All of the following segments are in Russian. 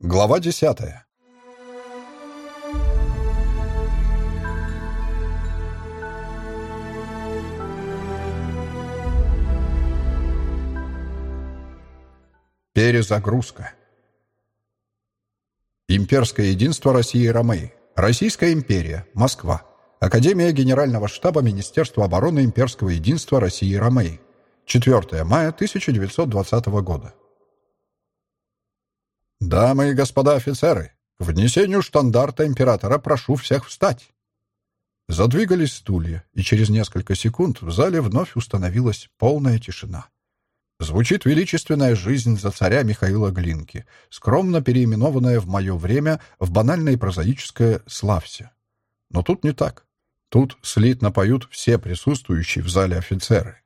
Глава десятая. Перезагрузка. Имперское единство России и Ромеи. Российская империя. Москва. Академия Генерального штаба Министерства обороны Имперского единства России и Ромеи. 4 мая 1920 года. «Дамы и господа офицеры, к внесению штандарта императора прошу всех встать!» Задвигались стулья, и через несколько секунд в зале вновь установилась полная тишина. Звучит величественная жизнь за царя Михаила Глинки, скромно переименованная в мое время в банальное прозаическое «Славься». Но тут не так. Тут слитно поют все присутствующие в зале офицеры.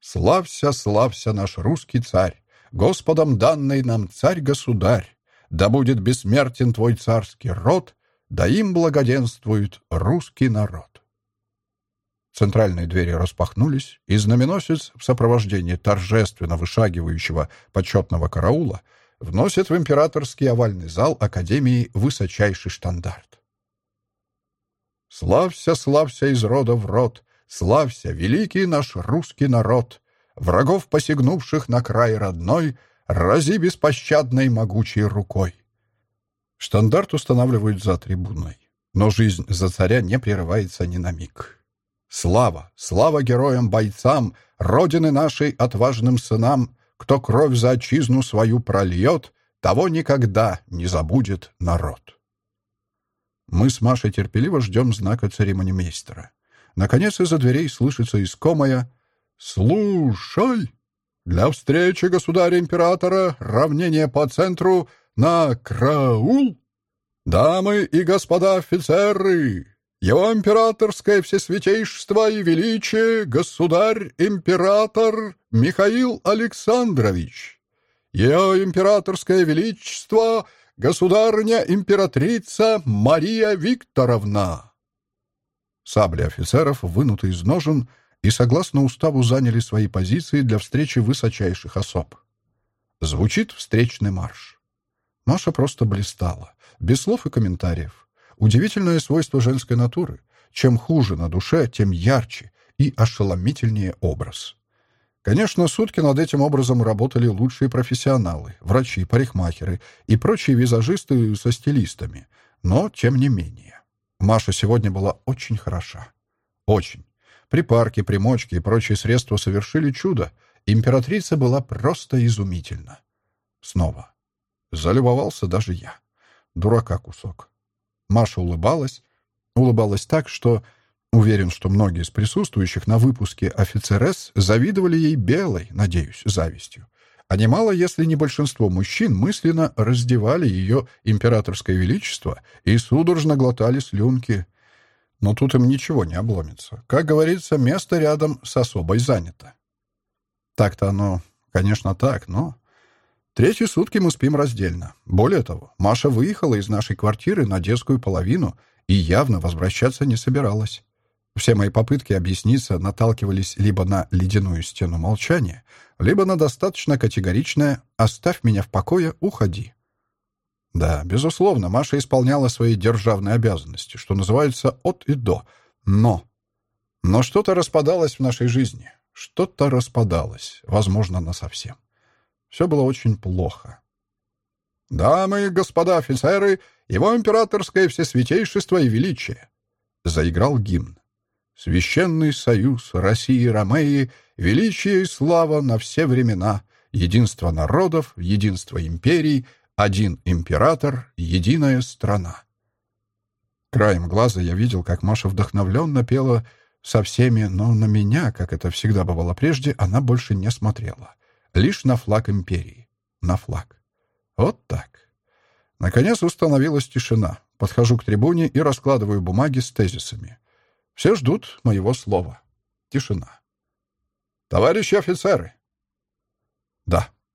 «Славься, славься, наш русский царь! Господом данный нам царь-государь, да будет бессмертен твой царский род, да им благоденствует русский народ. Центральные двери распахнулись, и знаменосец в сопровождении торжественно вышагивающего почетного караула вносит в императорский овальный зал Академии высочайший штандарт. «Славься, славься из рода в род, славься, великий наш русский народ!» Врагов, посягнувших на край родной, рази беспощадной могучей рукой. Штандарт устанавливают за трибуной, но жизнь за царя не прерывается ни на миг. Слава, слава героям-бойцам, Родины нашей отважным сынам, кто кровь за отчизну свою прольет, того никогда не забудет народ. Мы с Машей терпеливо ждем знака церемонимейстера. Наконец из-за дверей слышится искомая «Слушай! Для встречи государя-императора равнение по центру на краул! Дамы и господа офицеры! Его императорское всесвятейшество и величие государь-император Михаил Александрович! Ее императорское величество государыня-императрица Мария Викторовна!» Сабли офицеров, вынуты из ножен, — и, согласно уставу, заняли свои позиции для встречи высочайших особ. Звучит встречный марш. Маша просто блистала, без слов и комментариев. Удивительное свойство женской натуры. Чем хуже на душе, тем ярче и ошеломительнее образ. Конечно, сутки над этим образом работали лучшие профессионалы, врачи, парикмахеры и прочие визажисты со стилистами. Но, тем не менее, Маша сегодня была очень хороша. Очень. Припарки, примочки и прочие средства совершили чудо. Императрица была просто изумительна. Снова. Залюбовался даже я. Дурака кусок. Маша улыбалась. Улыбалась так, что... Уверен, что многие из присутствующих на выпуске «Офицерес» завидовали ей белой, надеюсь, завистью. А немало, если не большинство мужчин, мысленно раздевали ее императорское величество и судорожно глотали слюнки, но тут им ничего не обломится. Как говорится, место рядом с особой занято. Так-то оно, конечно, так, но... Третьи сутки мы спим раздельно. Более того, Маша выехала из нашей квартиры на детскую половину и явно возвращаться не собиралась. Все мои попытки объясниться наталкивались либо на ледяную стену молчания, либо на достаточно категоричное «оставь меня в покое, уходи». Да, безусловно, Маша исполняла свои державные обязанности, что называется от и до. Но... Но что-то распадалось в нашей жизни. Что-то распадалось, возможно, насовсем. Все было очень плохо. «Дамы и господа офицеры, его императорское всесвятейшество и величие!» Заиграл гимн. «Священный союз России и Ромеи, величие и слава на все времена, единство народов, единство империй, один император, единая страна. Краем глаза я видел, как Маша вдохновленно пела со всеми, но на меня, как это всегда бывало прежде, она больше не смотрела. Лишь на флаг империи. На флаг. Вот так. Наконец установилась тишина. Подхожу к трибуне и раскладываю бумаги с тезисами. Все ждут моего слова. Тишина. «Товарищи офицеры!»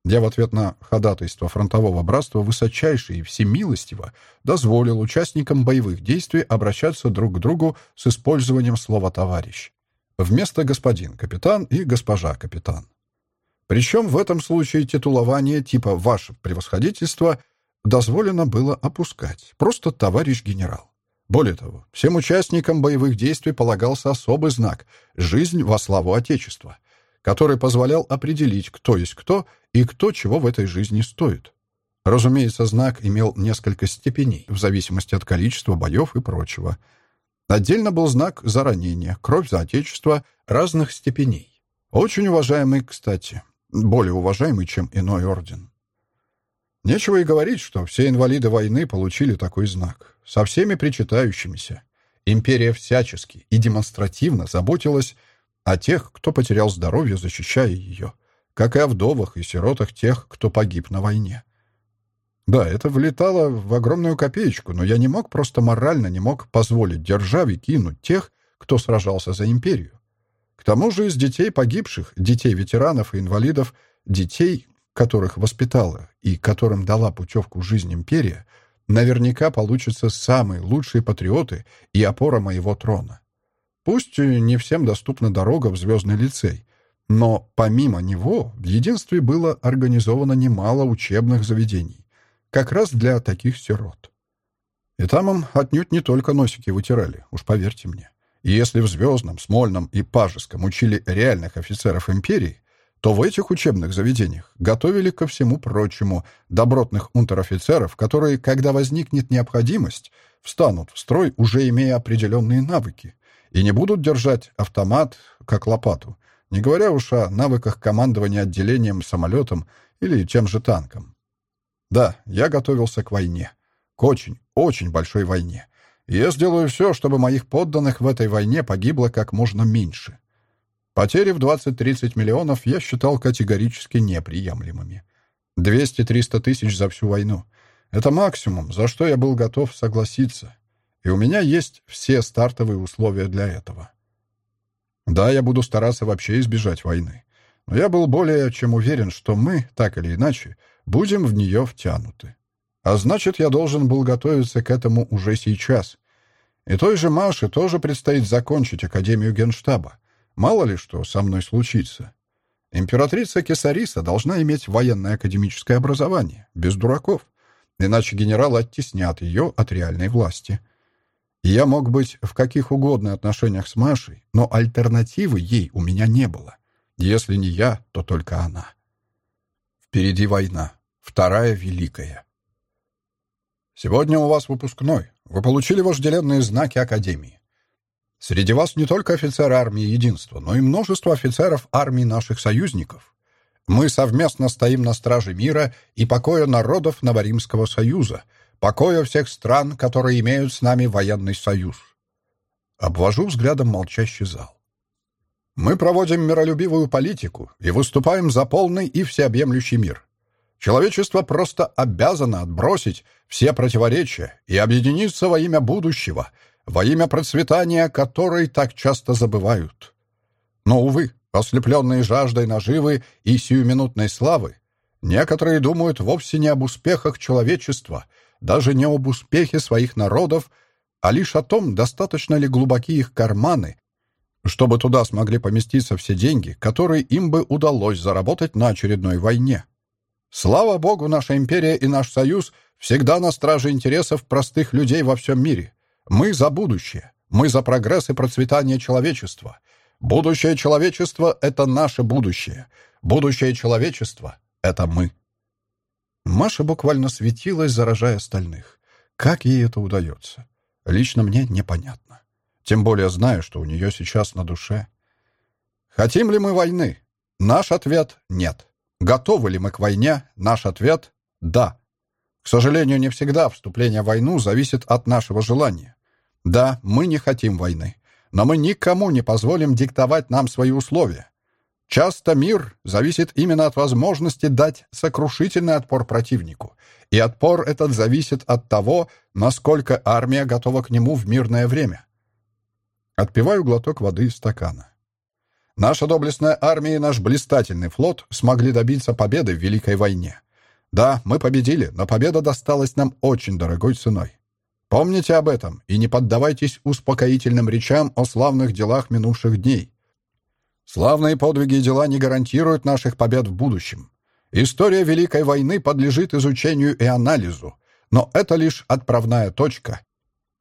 «Да, я в ответ на ходатайство фронтового братства высочайше и всемилостиво дозволил участникам боевых действий обращаться друг к другу с использованием слова «товарищ» вместо «господин капитан» и «госпожа капитан». Причем в этом случае титулование типа «ваше превосходительство» дозволено было опускать. Просто товарищ генерал. Более того, всем участникам боевых действий полагался особый знак «Жизнь во славу Отечества», который позволял определить, кто есть кто и кто чего в этой жизни стоит. Разумеется, знак имел несколько степеней, в зависимости от количества боев и прочего. Отдельно был знак за ранение, кровь за Отечество разных степеней. Очень уважаемый, кстати, более уважаемый, чем иной орден. Нечего и говорить, что все инвалиды войны получили такой знак, со всеми причитающимися. Империя всячески и демонстративно заботилась о тех, кто потерял здоровье, защищая ее, как и о вдовах и сиротах тех, кто погиб на войне. Да, это влетало в огромную копеечку, но я не мог просто морально не мог позволить державе кинуть тех, кто сражался за империю. К тому же из детей погибших, детей ветеранов и инвалидов, детей, которых воспитала и которым дала путевку в жизнь империя, наверняка получатся самые лучшие патриоты и опора моего трона. Пусть не всем доступна дорога в Звездный лицей, но помимо него в единстве было организовано немало учебных заведений, как раз для таких сирот. И там им отнюдь не только носики вытирали, уж поверьте мне. И если в Звездном, Смольном и Пажеском учили реальных офицеров империи, то в этих учебных заведениях готовили ко всему прочему добротных унтер-офицеров, которые, когда возникнет необходимость, встанут в строй, уже имея определенные навыки, и не будут держать автомат как лопату, не говоря уж о навыках командования отделением самолетом или тем же танком. Да, я готовился к войне. К очень, очень большой войне. И я сделаю все, чтобы моих подданных в этой войне погибло как можно меньше. Потери в 20-30 миллионов я считал категорически неприемлемыми. 200-300 тысяч за всю войну. Это максимум, за что я был готов согласиться. И у меня есть все стартовые условия для этого. Да, я буду стараться вообще избежать войны. Но я был более чем уверен, что мы, так или иначе, будем в нее втянуты. А значит, я должен был готовиться к этому уже сейчас. И той же Маше тоже предстоит закончить Академию Генштаба. Мало ли что со мной случится. Императрица Кесариса должна иметь военное академическое образование, без дураков, иначе генералы оттеснят ее от реальной власти. Я мог быть в каких угодно отношениях с Машей, но альтернативы ей у меня не было. Если не я, то только она. Впереди война, вторая великая. Сегодня у вас выпускной. Вы получили вожделенные знаки Академии. Среди вас не только офицеры армии Единства, но и множество офицеров армии наших союзников. Мы совместно стоим на страже мира и покоя народов Новоримского союза, покоя всех стран, которые имеют с нами военный союз. Обвожу взглядом молчащий зал. Мы проводим миролюбивую политику и выступаем за полный и всеобъемлющий мир. Человечество просто обязано отбросить все противоречия и объединиться во имя будущего — во имя процветания которой так часто забывают. Но, увы, ослепленные жаждой наживы и сиюминутной славы, некоторые думают вовсе не об успехах человечества, даже не об успехе своих народов, а лишь о том, достаточно ли глубоки их карманы, чтобы туда смогли поместиться все деньги, которые им бы удалось заработать на очередной войне. Слава Богу, наша империя и наш союз всегда на страже интересов простых людей во всем мире. Мы за будущее. Мы за прогресс и процветание человечества. Будущее человечества — это наше будущее. Будущее человечества — это мы. Маша буквально светилась, заражая остальных. Как ей это удается? Лично мне непонятно. Тем более знаю, что у нее сейчас на душе. Хотим ли мы войны? Наш ответ — нет. Готовы ли мы к войне? Наш ответ — да. К сожалению, не всегда вступление в войну зависит от нашего желания. Да, мы не хотим войны, но мы никому не позволим диктовать нам свои условия. Часто мир зависит именно от возможности дать сокрушительный отпор противнику, и отпор этот зависит от того, насколько армия готова к нему в мирное время. Отпиваю глоток воды из стакана. Наша доблестная армия и наш блистательный флот смогли добиться победы в Великой войне. Да, мы победили, но победа досталась нам очень дорогой ценой. Помните об этом и не поддавайтесь успокоительным речам о славных делах минувших дней. Славные подвиги и дела не гарантируют наших побед в будущем. История Великой войны подлежит изучению и анализу, Но это лишь отправная точка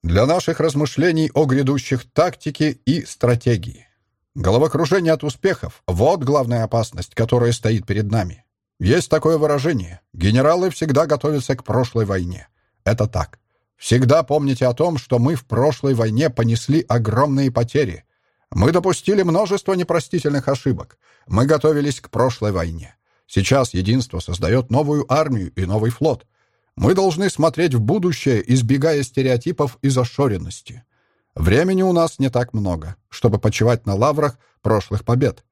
для наших размышлений о грядущих тактике и стратегии. Головокружение от успехов — вот главная опасность, которая стоит перед нами. Есть такое выражение «генералы всегда готовятся к прошлой войне». Это так. Всегда помните о том, что мы в прошлой войне понесли огромные потери. Мы допустили множество непростительных ошибок. Мы готовились к прошлой войне. Сейчас единство создает новую армию и новый флот. Мы должны смотреть в будущее, избегая стереотипов и зашоренности. Времени у нас не так много, чтобы почивать на лаврах прошлых побед.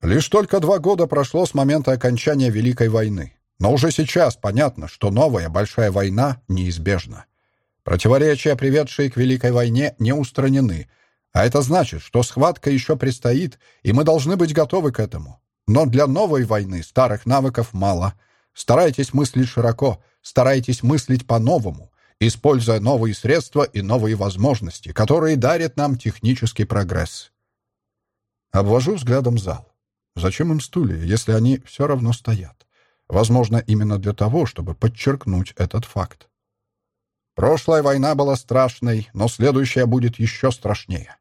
Лишь только два года прошло с момента окончания Великой войны. Но уже сейчас понятно, что новая большая война неизбежна. Противоречия, приведшие к Великой войне, не устранены, а это значит, что схватка еще предстоит, и мы должны быть готовы к этому. Но для новой войны старых навыков мало. Старайтесь мыслить широко, старайтесь мыслить по-новому, используя новые средства и новые возможности, которые дарят нам технический прогресс. Обвожу взглядом зал. Зачем им стулья, если они все равно стоят? Возможно, именно для того, чтобы подчеркнуть этот факт. Прошлая война была страшной, но следующая будет еще страшнее.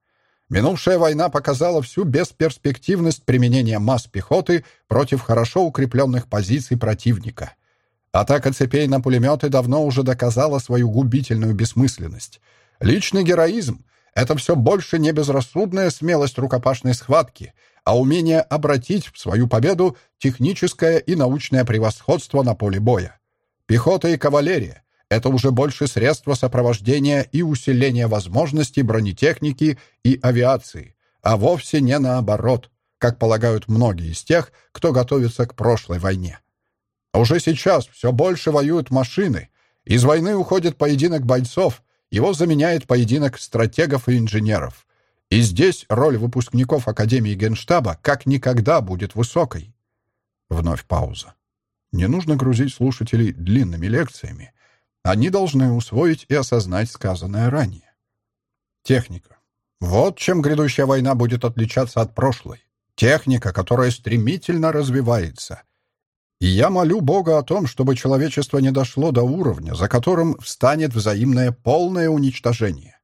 Минувшая война показала всю бесперспективность применения масс пехоты против хорошо укрепленных позиций противника. Атака цепей на пулеметы давно уже доказала свою губительную бессмысленность. Личный героизм — это все больше не безрассудная смелость рукопашной схватки, а умение обратить в свою победу техническое и научное превосходство на поле боя. Пехота и кавалерия — это уже больше средства сопровождения и усиления возможностей бронетехники и авиации, а вовсе не наоборот, как полагают многие из тех, кто готовится к прошлой войне. Уже сейчас все больше воюют машины. Из войны уходит поединок бойцов, его заменяет поединок стратегов и инженеров. И здесь роль выпускников Академии Генштаба как никогда будет высокой. Вновь пауза. Не нужно грузить слушателей длинными лекциями. Они должны усвоить и осознать сказанное ранее. Техника. Вот чем грядущая война будет отличаться от прошлой. Техника, которая стремительно развивается. И я молю Бога о том, чтобы человечество не дошло до уровня, за которым встанет взаимное полное уничтожение.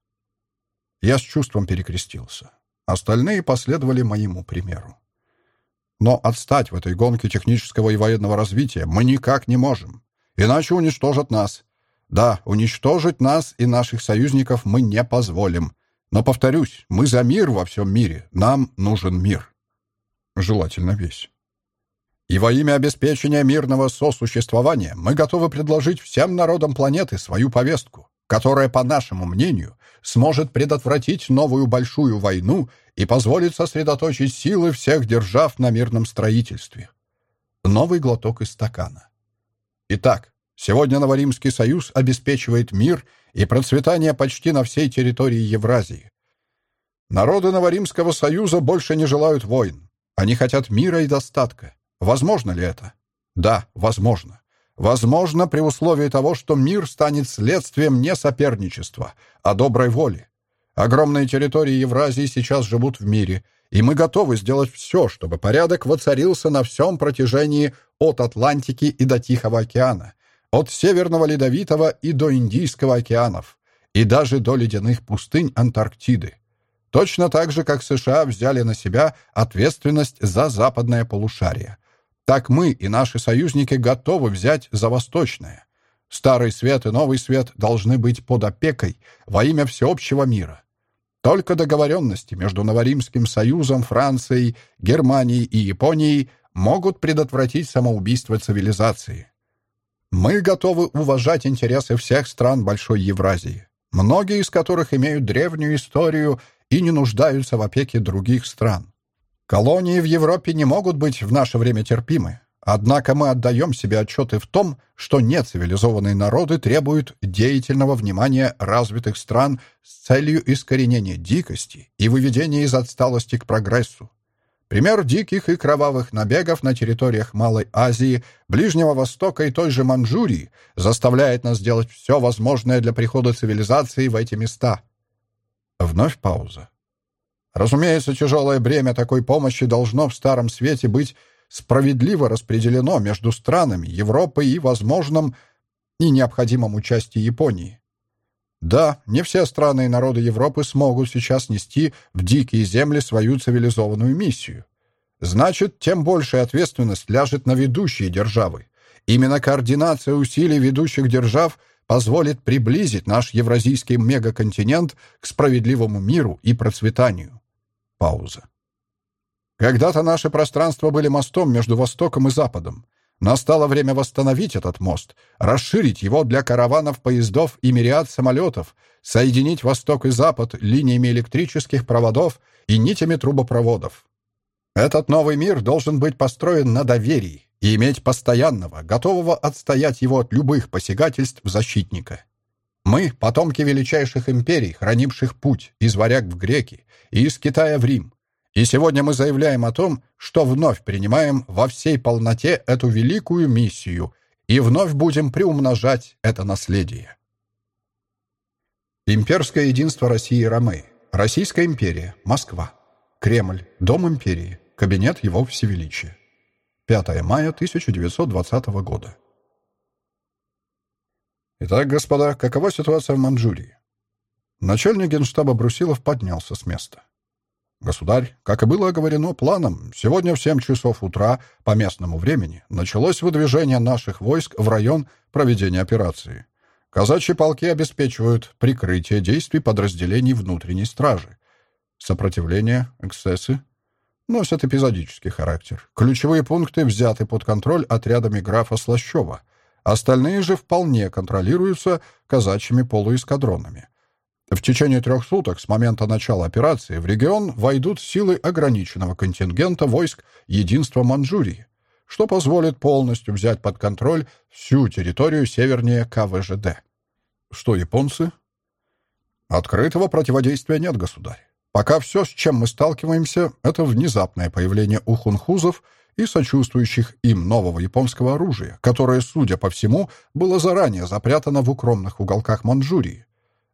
Я с чувством перекрестился. Остальные последовали моему примеру. Но отстать в этой гонке технического и военного развития мы никак не можем. Иначе уничтожат нас. Да, уничтожить нас и наших союзников мы не позволим. Но, повторюсь, мы за мир во всем мире. Нам нужен мир. Желательно весь. И во имя обеспечения мирного сосуществования мы готовы предложить всем народам планеты свою повестку которая, по нашему мнению, сможет предотвратить новую большую войну и позволит сосредоточить силы всех держав на мирном строительстве. Новый глоток из стакана. Итак, сегодня Новоримский союз обеспечивает мир и процветание почти на всей территории Евразии. Народы Новоримского союза больше не желают войн. Они хотят мира и достатка. Возможно ли это? Да, возможно. Возможно, при условии того, что мир станет следствием не соперничества, а доброй воли. Огромные территории Евразии сейчас живут в мире, и мы готовы сделать все, чтобы порядок воцарился на всем протяжении от Атлантики и до Тихого океана, от Северного Ледовитого и до Индийского океанов, и даже до ледяных пустынь Антарктиды. Точно так же, как США взяли на себя ответственность за западное полушарие. Так мы и наши союзники готовы взять за восточное. Старый свет и новый свет должны быть под опекой во имя всеобщего мира. Только договоренности между Новоримским союзом, Францией, Германией и Японией могут предотвратить самоубийство цивилизации. Мы готовы уважать интересы всех стран Большой Евразии, многие из которых имеют древнюю историю и не нуждаются в опеке других стран. Колонии в Европе не могут быть в наше время терпимы. Однако мы отдаем себе отчеты в том, что нецивилизованные народы требуют деятельного внимания развитых стран с целью искоренения дикости и выведения из отсталости к прогрессу. Пример диких и кровавых набегов на территориях Малой Азии, Ближнего Востока и той же Манчжурии заставляет нас делать все возможное для прихода цивилизации в эти места. Вновь пауза. Разумеется, тяжелое бремя такой помощи должно в Старом Свете быть справедливо распределено между странами Европы и возможным и необходимом участии Японии. Да, не все страны и народы Европы смогут сейчас нести в дикие земли свою цивилизованную миссию. Значит, тем большая ответственность ляжет на ведущие державы. Именно координация усилий ведущих держав позволит приблизить наш евразийский мегаконтинент к справедливому миру и процветанию. Пауза. Когда-то наши пространства были мостом между Востоком и Западом. Настало время восстановить этот мост, расширить его для караванов, поездов и мириад самолетов, соединить Восток и Запад линиями электрических проводов и нитями трубопроводов. Этот новый мир должен быть построен на доверии и иметь постоянного, готового отстоять его от любых посягательств защитника. Мы — потомки величайших империй, хранивших путь из варяг в греки и из Китая в Рим. И сегодня мы заявляем о том, что вновь принимаем во всей полноте эту великую миссию и вновь будем приумножать это наследие. Имперское единство России и Ромеи. Российская империя. Москва. Кремль. Дом империи. Кабинет его всевеличия. 5 мая 1920 года. Итак, господа, какова ситуация в Манчжурии? Начальник генштаба Брусилов поднялся с места. «Государь, как и было оговорено планом, сегодня в 7 часов утра по местному времени началось выдвижение наших войск в район проведения операции. Казачьи полки обеспечивают прикрытие действий подразделений внутренней стражи. Сопротивление, эксцессы носят эпизодический характер. Ключевые пункты взяты под контроль отрядами графа Слащева. Остальные же вполне контролируются казачьими полуэскадронами. В течение трех суток с момента начала операции в регион войдут силы ограниченного контингента войск Единства Манчжурии, что позволит полностью взять под контроль всю территорию севернее КВЖД. Что японцы? Открытого противодействия нет, государь. Пока все, с чем мы сталкиваемся, это внезапное появление у хунхузов и сочувствующих им нового японского оружия, которое, судя по всему, было заранее запрятано в укромных уголках Манчжурии.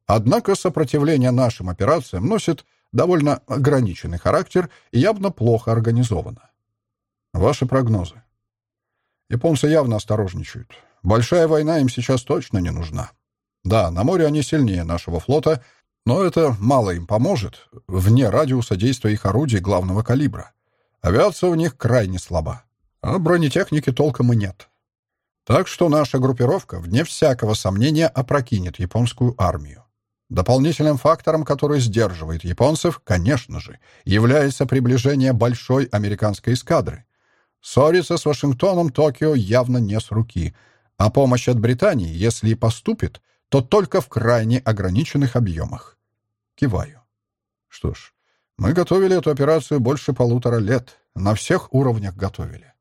Однако сопротивление нашим операциям носит довольно ограниченный характер и явно плохо организовано. Ваши прогнозы. Японцы явно осторожничают. Большая война им сейчас точно не нужна. Да, на море они сильнее нашего флота, но это мало им поможет, вне радиуса действия их орудий главного калибра. Авиация у них крайне слаба, а бронетехники толком и нет. Так что наша группировка, вне всякого сомнения, опрокинет японскую армию. Дополнительным фактором, который сдерживает японцев, конечно же, является приближение большой американской эскадры. Ссориться с Вашингтоном Токио явно не с руки, а помощь от Британии, если и поступит, то только в крайне ограниченных объемах. Киваю. Что ж, мы готовили эту операцию больше полутора лет, на всех уровнях готовили.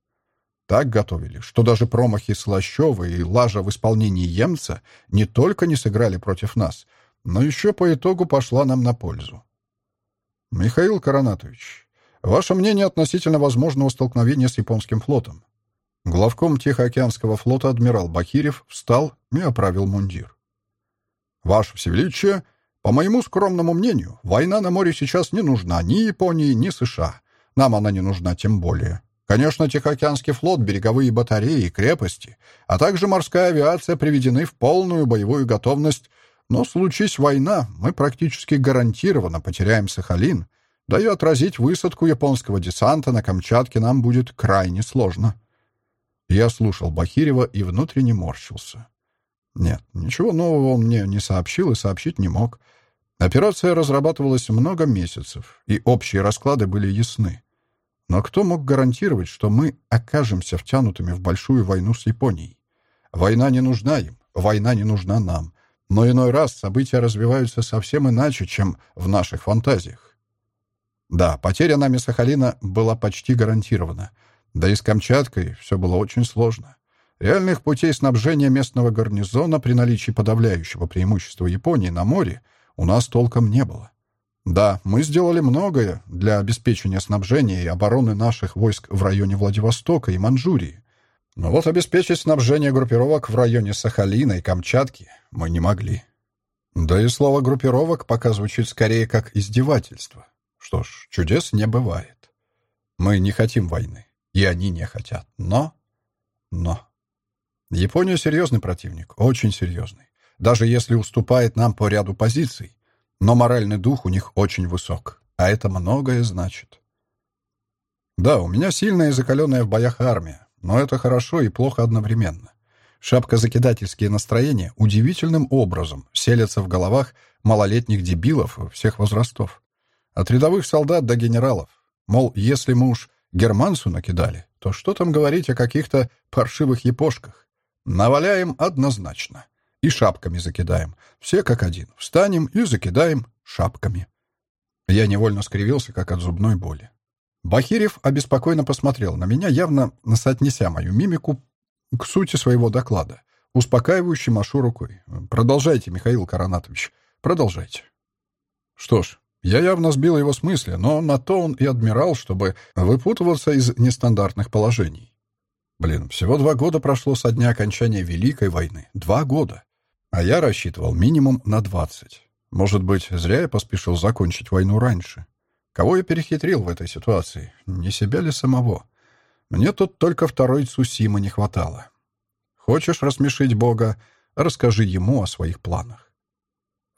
Так готовили, что даже промахи Слащева и Лажа в исполнении Емца не только не сыграли против нас — но еще по итогу пошла нам на пользу. Михаил Коронатович, ваше мнение относительно возможного столкновения с японским флотом? Главком Тихоокеанского флота адмирал Бахирев встал и оправил мундир. Ваше Всевеличие, по моему скромному мнению, война на море сейчас не нужна ни Японии, ни США. Нам она не нужна тем более. Конечно, Тихоокеанский флот, береговые батареи и крепости, а также морская авиация приведены в полную боевую готовность но случись война, мы практически гарантированно потеряем Сахалин, да и отразить высадку японского десанта на Камчатке нам будет крайне сложно. Я слушал Бахирева и внутренне морщился. Нет, ничего нового он мне не сообщил и сообщить не мог. Операция разрабатывалась много месяцев, и общие расклады были ясны. Но кто мог гарантировать, что мы окажемся втянутыми в большую войну с Японией? Война не нужна им, война не нужна нам. Но иной раз события развиваются совсем иначе, чем в наших фантазиях. Да, потеря нами Сахалина была почти гарантирована. Да и с Камчаткой все было очень сложно. Реальных путей снабжения местного гарнизона при наличии подавляющего преимущества Японии на море у нас толком не было. Да, мы сделали многое для обеспечения снабжения и обороны наших войск в районе Владивостока и Манчжурии. Но вот обеспечить снабжение группировок в районе Сахалина и Камчатки мы не могли. Да и слово «группировок» пока звучит скорее как издевательство. Что ж, чудес не бывает. Мы не хотим войны, и они не хотят. Но... Но... Япония серьезный противник, очень серьезный. Даже если уступает нам по ряду позиций. Но моральный дух у них очень высок. А это многое значит. Да, у меня сильная и закаленная в боях армия. Но это хорошо и плохо одновременно. Шапкозакидательские настроения удивительным образом селятся в головах малолетних дебилов всех возрастов. От рядовых солдат до генералов. Мол, если мы уж германцу накидали, то что там говорить о каких-то паршивых епошках? Наваляем однозначно. И шапками закидаем. Все как один. Встанем и закидаем шапками. Я невольно скривился, как от зубной боли. Бахирев обеспокоенно посмотрел на меня, явно соотнеся мою мимику к сути своего доклада. Успокаивающе машу рукой. «Продолжайте, Михаил Коронатович, продолжайте». Что ж, я явно сбил его с мысли, но на то он и адмирал, чтобы выпутываться из нестандартных положений. Блин, всего два года прошло со дня окончания Великой войны. Два года. А я рассчитывал минимум на двадцать. Может быть, зря я поспешил закончить войну раньше. Кого я перехитрил в этой ситуации? Не себя ли самого? Мне тут только второй Цусима не хватало. Хочешь рассмешить Бога? Расскажи ему о своих планах.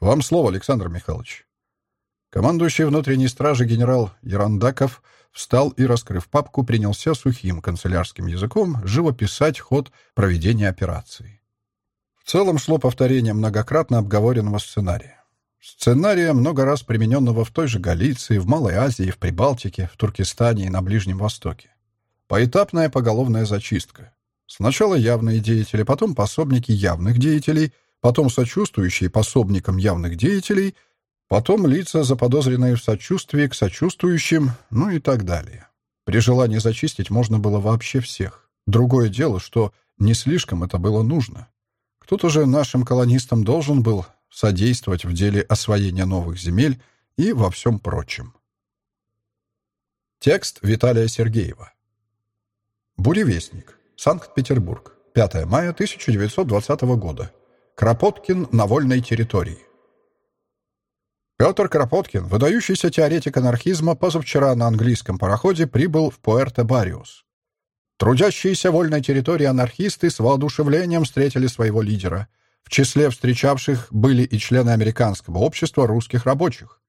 Вам слово, Александр Михайлович. Командующий внутренней стражи генерал Ерандаков встал и, раскрыв папку, принялся сухим канцелярским языком живописать ход проведения операции. В целом шло повторение многократно обговоренного сценария. Сценария, много раз примененного в той же Галиции, в Малой Азии, в Прибалтике, в Туркестане и на Ближнем Востоке. Поэтапная поголовная зачистка. Сначала явные деятели, потом пособники явных деятелей, потом сочувствующие пособникам явных деятелей, потом лица, заподозренные в сочувствии к сочувствующим, ну и так далее. При желании зачистить можно было вообще всех. Другое дело, что не слишком это было нужно. Кто-то же нашим колонистам должен был содействовать в деле освоения новых земель и во всем прочем. Текст Виталия Сергеева Буревестник. Санкт-Петербург. 5 мая 1920 года. Кропоткин на вольной территории. Петр Кропоткин, выдающийся теоретик анархизма, позавчера на английском пароходе прибыл в Пуэрто-Бариус. Трудящиеся вольной территории анархисты с воодушевлением встретили своего лидера. В числе встречавших были и члены Американского общества русских рабочих.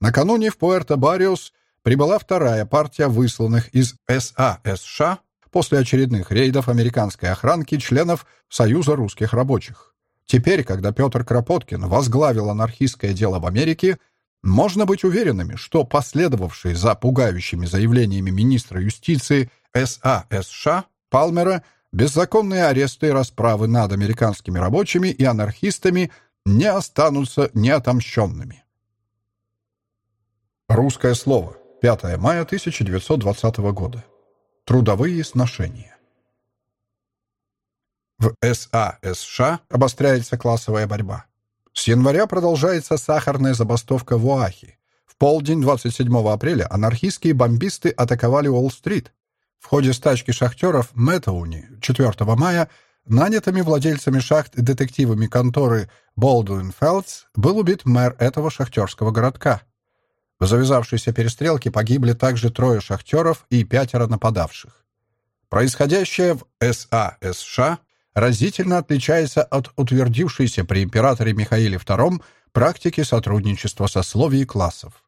Накануне в Пуэрто-Бариус прибыла вторая партия высланных из САСШ после очередных рейдов американской охранки членов Союза русских рабочих. Теперь, когда Петр Кропоткин возглавил анархистское дело в Америке, можно быть уверенными, что последовавшие за пугающими заявлениями министра юстиции САСШ Палмера беззаконные аресты и расправы над американскими рабочими и анархистами не останутся неотомщенными. Русское слово. 5 мая 1920 года. Трудовые сношения. В САСШ обостряется классовая борьба. С января продолжается сахарная забастовка в Оахе. В полдень 27 апреля анархистские бомбисты атаковали Уолл-стрит. В ходе стачки шахтеров Мэттауни 4 мая нанятыми владельцами шахт детективами конторы Болдуин Фелдс был убит мэр этого шахтерского городка. В завязавшейся перестрелке погибли также трое шахтеров и пятеро нападавших. Происходящее в САСШ разительно отличается от утвердившейся при императоре Михаиле II практики сотрудничества сословий и классов.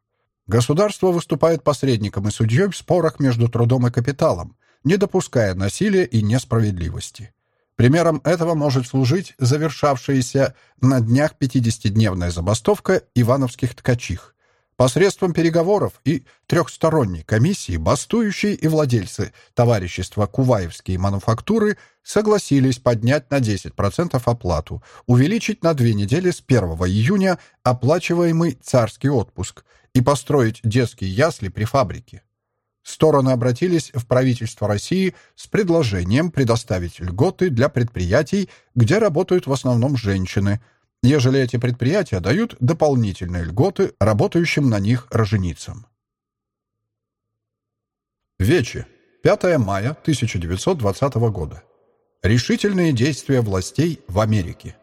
Государство выступает посредником и судьей в спорах между трудом и капиталом, не допуская насилия и несправедливости. Примером этого может служить завершавшаяся на днях 50-дневная забастовка ивановских ткачих, Посредством переговоров и трехсторонней комиссии бастующие и владельцы товарищества «Куваевские мануфактуры» согласились поднять на 10% оплату, увеличить на две недели с 1 июня оплачиваемый царский отпуск и построить детские ясли при фабрике. Стороны обратились в правительство России с предложением предоставить льготы для предприятий, где работают в основном женщины – ежели эти предприятия дают дополнительные льготы работающим на них роженицам. Вечи. 5 мая 1920 года. Решительные действия властей в Америке.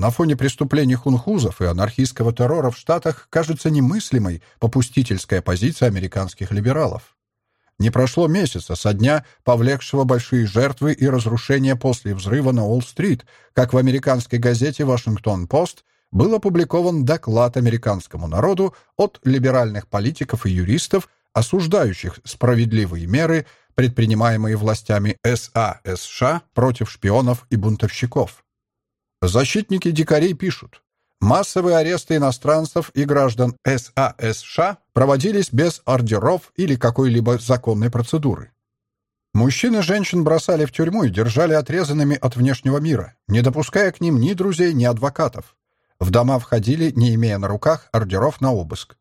На фоне преступлений хунхузов и анархистского террора в Штатах кажется немыслимой попустительская позиция американских либералов. Не прошло месяца со дня, повлекшего большие жертвы и разрушения после взрыва на Уолл-стрит, как в американской газете «Вашингтон-Пост» был опубликован доклад американскому народу от либеральных политиков и юристов, осуждающих справедливые меры, предпринимаемые властями СА против шпионов и бунтовщиков. Защитники дикарей пишут, массовые аресты иностранцев и граждан САСШ проводились без ордеров или какой-либо законной процедуры. Мужчин и женщин бросали в тюрьму и держали отрезанными от внешнего мира, не допуская к ним ни друзей, ни адвокатов. В дома входили, не имея на руках ордеров на обыск.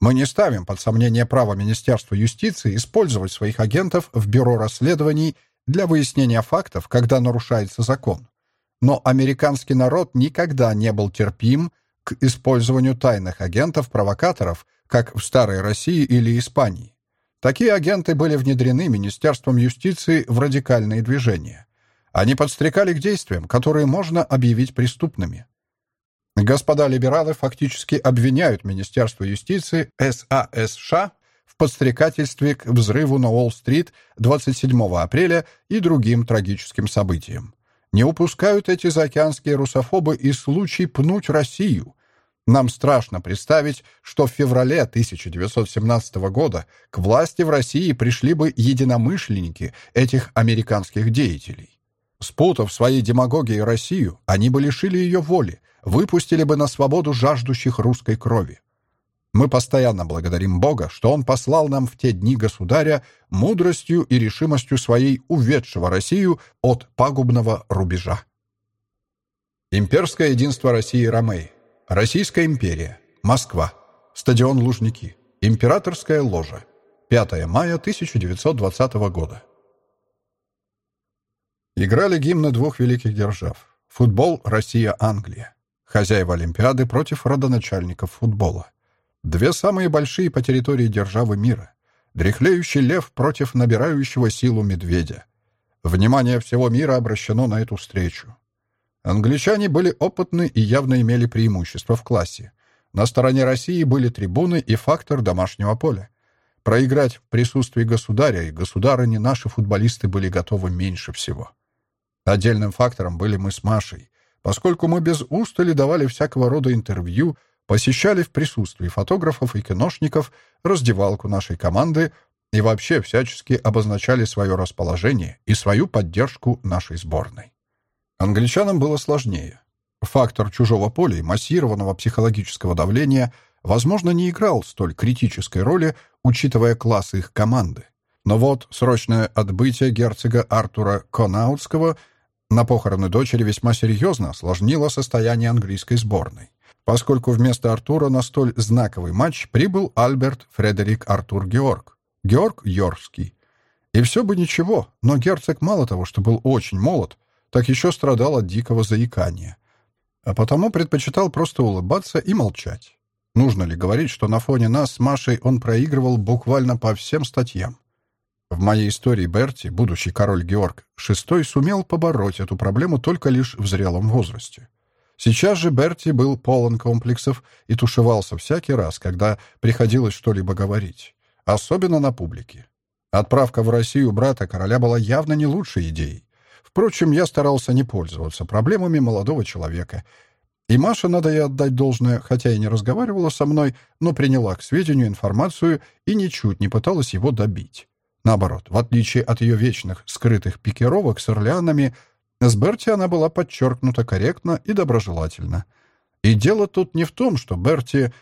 Мы не ставим под сомнение право Министерства юстиции использовать своих агентов в бюро расследований для выяснения фактов, когда нарушается закон. Но американский народ никогда не был терпим к использованию тайных агентов-провокаторов, как в Старой России или Испании. Такие агенты были внедрены Министерством юстиции в радикальные движения. Они подстрекали к действиям, которые можно объявить преступными. Господа либералы фактически обвиняют Министерство юстиции САСШ в подстрекательстве к взрыву на Уолл-стрит 27 апреля и другим трагическим событиям. Не упускают эти заокеанские русофобы и случай пнуть Россию. Нам страшно представить, что в феврале 1917 года к власти в России пришли бы единомышленники этих американских деятелей. Спутав своей демагогией Россию, они бы лишили ее воли, выпустили бы на свободу жаждущих русской крови. Мы постоянно благодарим Бога, что Он послал нам в те дни государя мудростью и решимостью своей уведшего Россию от пагубного рубежа. Имперское единство России и Ромеи. Российская империя. Москва. Стадион Лужники. Императорская ложа. 5 мая 1920 года. Играли гимны двух великих держав. Футбол Россия-Англия. Хозяева Олимпиады против родоначальников футбола. Две самые большие по территории державы мира. Дряхлеющий лев против набирающего силу медведя. Внимание всего мира обращено на эту встречу. Англичане были опытны и явно имели преимущество в классе. На стороне России были трибуны и фактор домашнего поля. Проиграть в присутствии государя и государыни наши футболисты были готовы меньше всего. Отдельным фактором были мы с Машей, поскольку мы без устали давали всякого рода интервью, посещали в присутствии фотографов и киношников раздевалку нашей команды и вообще всячески обозначали свое расположение и свою поддержку нашей сборной. Англичанам было сложнее. Фактор чужого поля и массированного психологического давления, возможно, не играл столь критической роли, учитывая класс их команды. Но вот срочное отбытие герцога Артура Конаутского – на похороны дочери весьма серьезно осложнило состояние английской сборной, поскольку вместо Артура на столь знаковый матч прибыл Альберт Фредерик Артур Георг, Георг Йорский. И все бы ничего, но герцог мало того, что был очень молод, так еще страдал от дикого заикания. А потому предпочитал просто улыбаться и молчать. Нужно ли говорить, что на фоне нас с Машей он проигрывал буквально по всем статьям? В моей истории Берти, будущий король Георг VI, сумел побороть эту проблему только лишь в зрелом возрасте. Сейчас же Берти был полон комплексов и тушевался всякий раз, когда приходилось что-либо говорить, особенно на публике. Отправка в Россию брата короля была явно не лучшей идеей. Впрочем, я старался не пользоваться проблемами молодого человека. И Маша, надо ей отдать должное, хотя и не разговаривала со мной, но приняла к сведению информацию и ничуть не пыталась его добить. Наоборот, в отличие от ее вечных скрытых пикировок с орлеанами, с Берти она была подчеркнута корректно и доброжелательно. И дело тут не в том, что Берти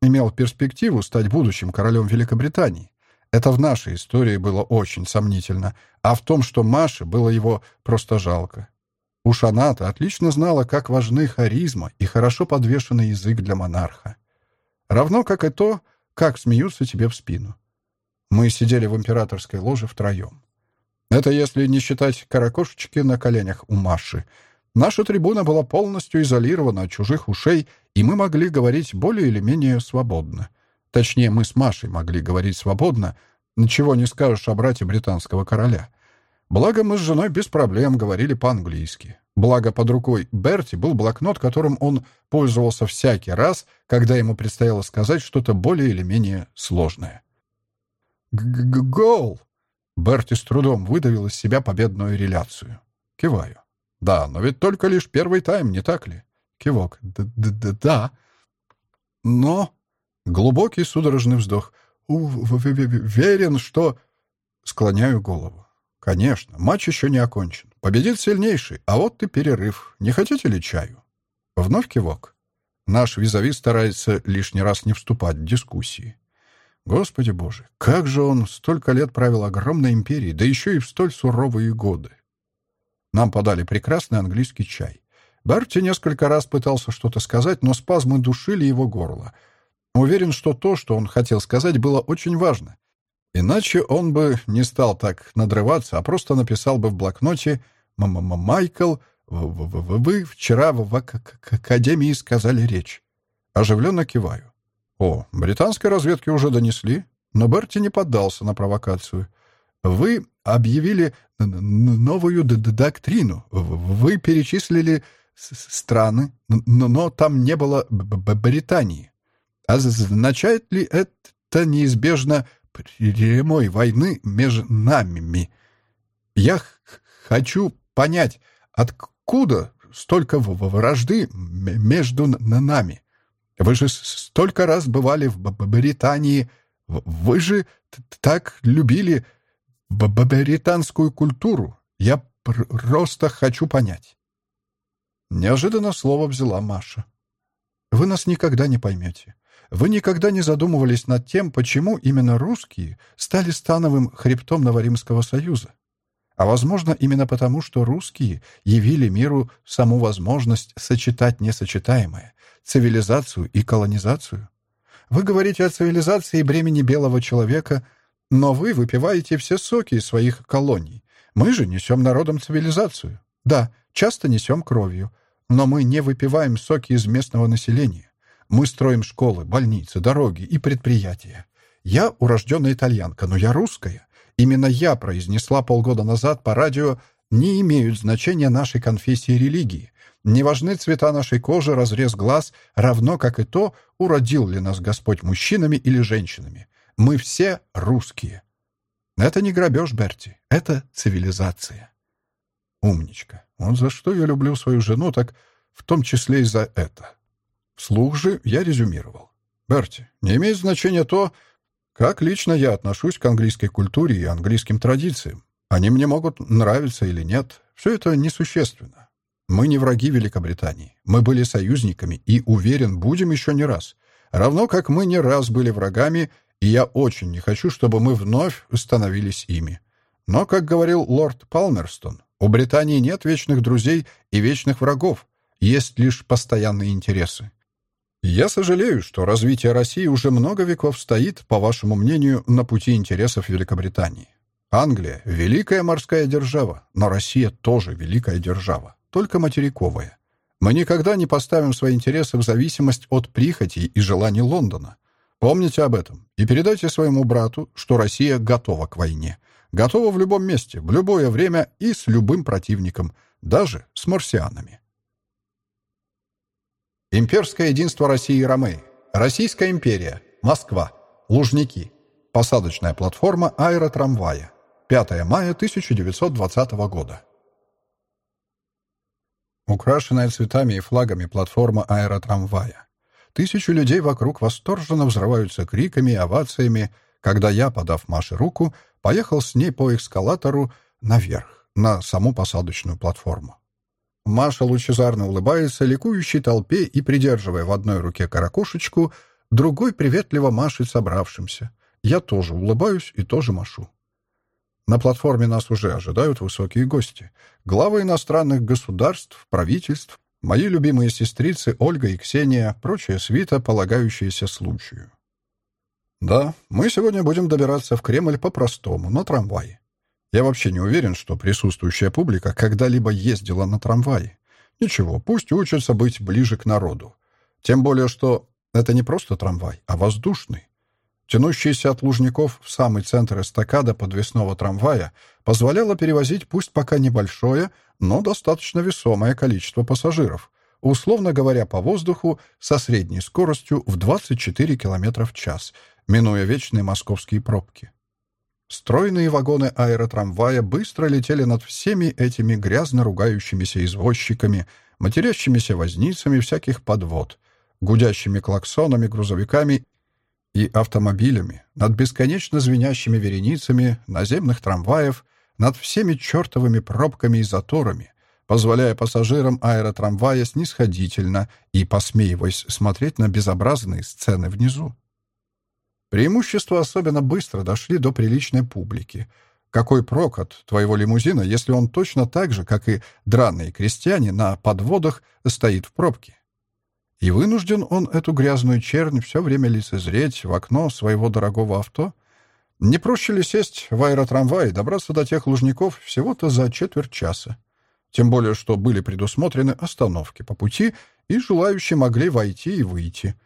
имел перспективу стать будущим королем Великобритании. Это в нашей истории было очень сомнительно, а в том, что Маше было его просто жалко. Уж она-то отлично знала, как важны харизма и хорошо подвешенный язык для монарха. Равно как и то, как смеются тебе в спину. Мы сидели в императорской ложе втроем. Это если не считать каракошечки на коленях у Маши. Наша трибуна была полностью изолирована от чужих ушей, и мы могли говорить более или менее свободно. Точнее, мы с Машей могли говорить свободно, ничего не скажешь о брате британского короля. Благо, мы с женой без проблем говорили по-английски. Благо, под рукой Берти был блокнот, которым он пользовался всякий раз, когда ему предстояло сказать что-то более или менее сложное. Г -г Гол!» Берти с трудом выдавил из себя победную реляцию. Киваю. «Да, но ведь только лишь первый тайм, не так ли?» Кивок. «Д -д -д Да». «Но...» Глубокий судорожный вздох. «Уверен, что...» Склоняю голову. «Конечно, матч еще не окончен. Победит сильнейший, а вот и перерыв. Не хотите ли чаю?» Вновь кивок. Наш визави старается лишний раз не вступать в дискуссии. Господи Боже, как же он столько лет правил огромной империей, да еще и в столь суровые годы. Нам подали прекрасный английский чай. Берти несколько раз пытался что-то сказать, но спазмы душили его горло. Уверен, что то, что он хотел сказать, было очень важно. Иначе он бы не стал так надрываться, а просто написал бы в блокноте «М -м «Майкл, вы вчера в академии сказали речь». Оживленно киваю. О, британской разведке уже донесли, но Берти не поддался на провокацию. Вы объявили новую доктрину. Вы перечислили страны, но там не было Британии. Означает ли это неизбежно прямой войны между нами? Я хочу понять, откуда столько вражды между нами? Вы же столько раз бывали в Британии. Вы же так любили британскую культуру. Я просто хочу понять. Неожиданно слово взяла Маша. Вы нас никогда не поймете. Вы никогда не задумывались над тем, почему именно русские стали становым хребтом Новоримского Союза. А возможно, именно потому, что русские явили миру саму возможность сочетать несочетаемое, цивилизацию и колонизацию. Вы говорите о цивилизации и бремени белого человека, но вы выпиваете все соки из своих колоний. Мы же несем народом цивилизацию. Да, часто несем кровью, но мы не выпиваем соки из местного населения. Мы строим школы, больницы, дороги и предприятия. Я урожденная итальянка, но я русская. Именно я произнесла полгода назад по радио «Не имеют значения нашей конфессии и религии. Не важны цвета нашей кожи, разрез глаз, равно как и то, уродил ли нас Господь мужчинами или женщинами. Мы все русские. Это не грабеж, Берти, это цивилизация. Умничка. Вот за что я люблю свою жену, так в том числе и за это. Вслух же я резюмировал. Берти, не имеет значения то, как лично я отношусь к английской культуре и английским традициям. Они мне могут нравиться или нет. Все это несущественно. Мы не враги Великобритании. Мы были союзниками и, уверен, будем еще не раз. Равно как мы не раз были врагами, и я очень не хочу, чтобы мы вновь становились ими. Но, как говорил лорд Палмерстон, у Британии нет вечных друзей и вечных врагов, есть лишь постоянные интересы. Я сожалею, что развитие России уже много веков стоит, по вашему мнению, на пути интересов Великобритании. Англия — великая морская держава, но Россия тоже великая держава только материковая. Мы никогда не поставим свои интересы в зависимость от прихотей и желаний Лондона. Помните об этом и передайте своему брату, что Россия готова к войне. Готова в любом месте, в любое время и с любым противником, даже с марсианами. Имперское единство России и Ромеи. Российская империя. Москва. Лужники. Посадочная платформа аэротрамвая. 5 мая 1920 года. Украшенная цветами и флагами платформа аэротрамвая. Тысячи людей вокруг восторженно взрываются криками и овациями, когда я, подав Маше руку, поехал с ней по эскалатору наверх, на саму посадочную платформу. Маша лучезарно улыбается ликующей толпе и, придерживая в одной руке каракошечку, другой приветливо машет собравшимся. Я тоже улыбаюсь и тоже машу. На платформе нас уже ожидают высокие гости. Главы иностранных государств, правительств, мои любимые сестрицы Ольга и Ксения, прочая свита, полагающаяся случаю. Да, мы сегодня будем добираться в Кремль по-простому, на трамвае. Я вообще не уверен, что присутствующая публика когда-либо ездила на трамвае. Ничего, пусть учатся быть ближе к народу. Тем более, что это не просто трамвай, а воздушный. Тянущаяся от Лужников в самый центр эстакада подвесного трамвая позволяла перевозить пусть пока небольшое, но достаточно весомое количество пассажиров, условно говоря, по воздуху со средней скоростью в 24 км в час, минуя вечные московские пробки. Стройные вагоны аэротрамвая быстро летели над всеми этими грязно ругающимися извозчиками, матерящимися возницами всяких подвод, гудящими клаксонами, грузовиками и автомобилями, над бесконечно звенящими вереницами наземных трамваев, над всеми чертовыми пробками и заторами, позволяя пассажирам аэротрамвая снисходительно и, посмеиваясь, смотреть на безобразные сцены внизу. Преимущества особенно быстро дошли до приличной публики. Какой прок от твоего лимузина, если он точно так же, как и драные крестьяне, на подводах стоит в пробке? И вынужден он эту грязную чернь все время лицезреть в окно своего дорогого авто? Не проще ли сесть в аэротрамвай и добраться до тех лужников всего-то за четверть часа? Тем более, что были предусмотрены остановки по пути, и желающие могли войти и выйти —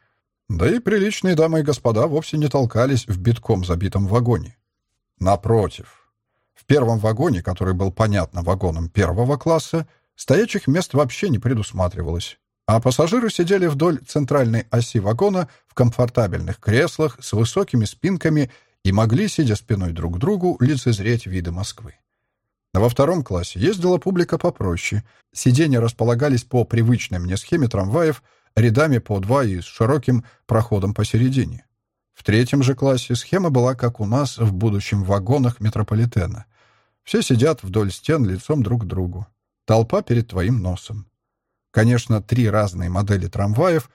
да и приличные дамы и господа вовсе не толкались в битком забитом вагоне. Напротив, в первом вагоне, который был, понятно, вагоном первого класса, стоячих мест вообще не предусматривалось, а пассажиры сидели вдоль центральной оси вагона в комфортабельных креслах с высокими спинками и могли, сидя спиной друг к другу, лицезреть виды Москвы. Во втором классе ездила публика попроще. Сиденья располагались по привычной мне схеме трамваев – рядами по два и с широким проходом посередине. В третьем же классе схема была как у нас в будущем вагонах метрополитена. Все сидят вдоль стен лицом друг к другу. Толпа перед твоим носом. Конечно, три разные модели трамваев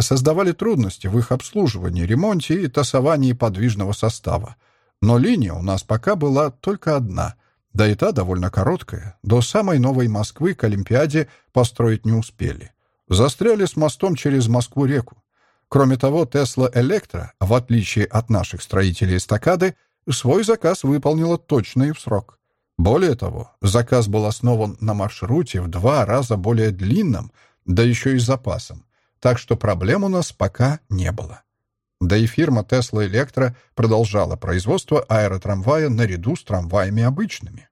создавали трудности в их обслуживании, ремонте и тасовании подвижного состава. Но линия у нас пока была только одна, да и та довольно короткая. До самой Новой Москвы к Олимпиаде построить не успели. Застряли с мостом через Москву-реку. Кроме того, Тесла Электро, в отличие от наших строителей эстакады, свой заказ выполнила точно и в срок. Более того, заказ был основан на маршруте в два раза более длинном, да еще и с запасом, так что проблем у нас пока не было. Да и фирма Tesla Electro продолжала производство аэротрамвая наряду с трамваями обычными.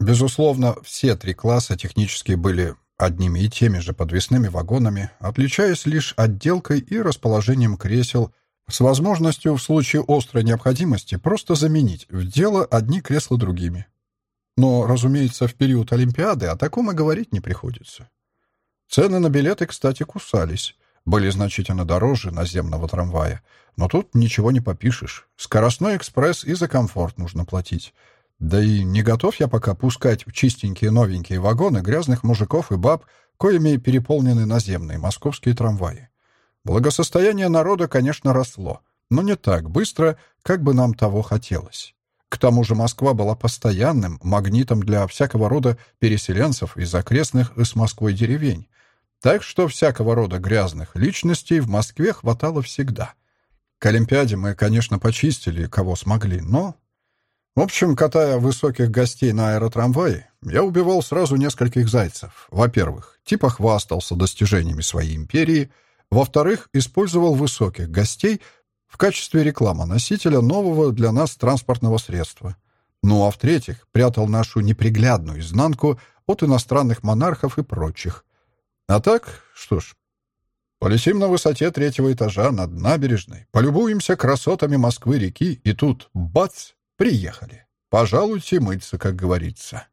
Безусловно, все три класса технически были одними и теми же подвесными вагонами, отличаясь лишь отделкой и расположением кресел, с возможностью в случае острой необходимости просто заменить в дело одни кресла другими. Но, разумеется, в период Олимпиады о таком и говорить не приходится. Цены на билеты, кстати, кусались. Были значительно дороже наземного трамвая. Но тут ничего не попишешь. Скоростной экспресс и за комфорт нужно платить. Да и не готов я пока пускать в чистенькие новенькие вагоны грязных мужиков и баб, коими переполнены наземные московские трамваи. Благосостояние народа, конечно, росло, но не так быстро, как бы нам того хотелось. К тому же Москва была постоянным магнитом для всякого рода переселенцев из окрестных с Москвой деревень. Так что всякого рода грязных личностей в Москве хватало всегда. К Олимпиаде мы, конечно, почистили, кого смогли, но в общем, катая высоких гостей на аэротрамвае, я убивал сразу нескольких зайцев. Во-первых, типа хвастался достижениями своей империи. Во-вторых, использовал высоких гостей в качестве рекламоносителя нового для нас транспортного средства. Ну а в-третьих, прятал нашу неприглядную изнанку от иностранных монархов и прочих. А так, что ж, полетим на высоте третьего этажа над набережной, полюбуемся красотами Москвы-реки, и тут — бац! Приехали. Пожалуйте мыться, как говорится.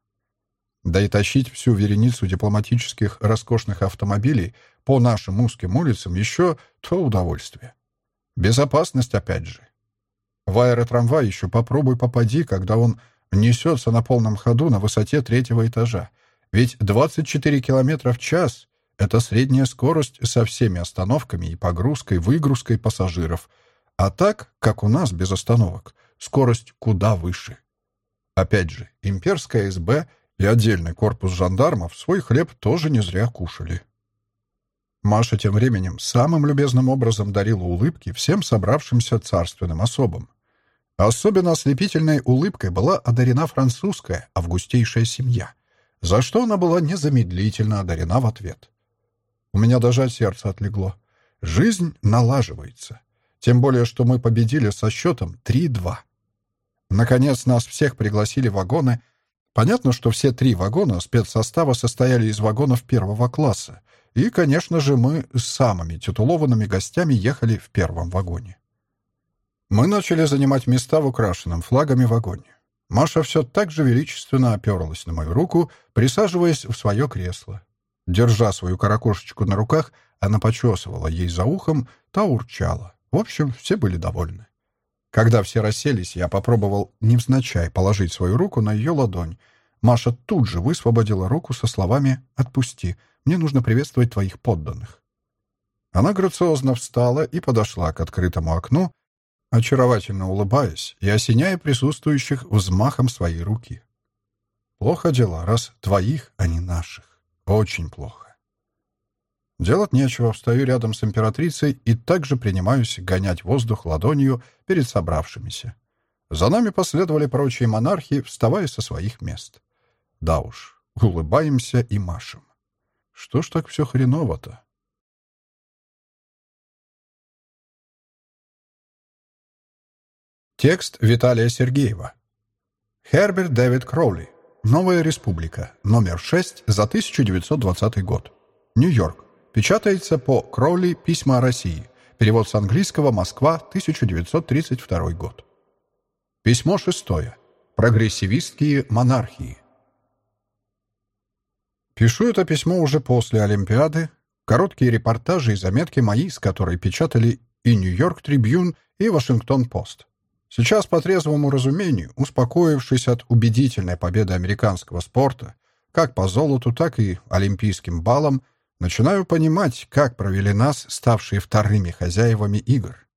Да и тащить всю вереницу дипломатических роскошных автомобилей по нашим узким улицам еще то удовольствие. Безопасность опять же. В аэротрамвай еще попробуй попади, когда он несется на полном ходу на высоте третьего этажа. Ведь 24 км в час — это средняя скорость со всеми остановками и погрузкой-выгрузкой пассажиров. А так, как у нас, без остановок — скорость куда выше. Опять же, имперская СБ и отдельный корпус жандармов свой хлеб тоже не зря кушали. Маша тем временем самым любезным образом дарила улыбки всем собравшимся царственным особам. Особенно ослепительной улыбкой была одарена французская, августейшая семья, за что она была незамедлительно одарена в ответ. У меня даже от сердца отлегло. Жизнь налаживается. Тем более, что мы победили со счетом 3-2. Наконец нас всех пригласили в вагоны. Понятно, что все три вагона спецсостава состояли из вагонов первого класса. И, конечно же, мы с самыми титулованными гостями ехали в первом вагоне. Мы начали занимать места в украшенном флагами вагоне. Маша все так же величественно оперлась на мою руку, присаживаясь в свое кресло. Держа свою каракошечку на руках, она почесывала ей за ухом, та урчала. В общем, все были довольны. Когда все расселись, я попробовал невзначай положить свою руку на ее ладонь. Маша тут же высвободила руку со словами «Отпусти, мне нужно приветствовать твоих подданных». Она грациозно встала и подошла к открытому окну, очаровательно улыбаясь и осеняя присутствующих взмахом своей руки. «Плохо дела, раз твоих, а не наших. Очень плохо». Делать нечего, встаю рядом с императрицей и также принимаюсь гонять воздух ладонью перед собравшимися. За нами последовали прочие монархи, вставая со своих мест. Да уж, улыбаемся и машем. Что ж так все хреново-то? Текст Виталия Сергеева. Херберт Дэвид Кроули. Новая республика. Номер 6 за 1920 год. Нью-Йорк. Печатается по Кроули «Письма о России». Перевод с английского «Москва, 1932 год». Письмо шестое. Прогрессивистские монархии. Пишу это письмо уже после Олимпиады. Короткие репортажи и заметки мои, с которой печатали и Нью-Йорк Трибьюн, и Вашингтон-Пост. Сейчас, по трезвому разумению, успокоившись от убедительной победы американского спорта, как по золоту, так и олимпийским баллам, начинаю понимать, как провели нас, ставшие вторыми хозяевами игр.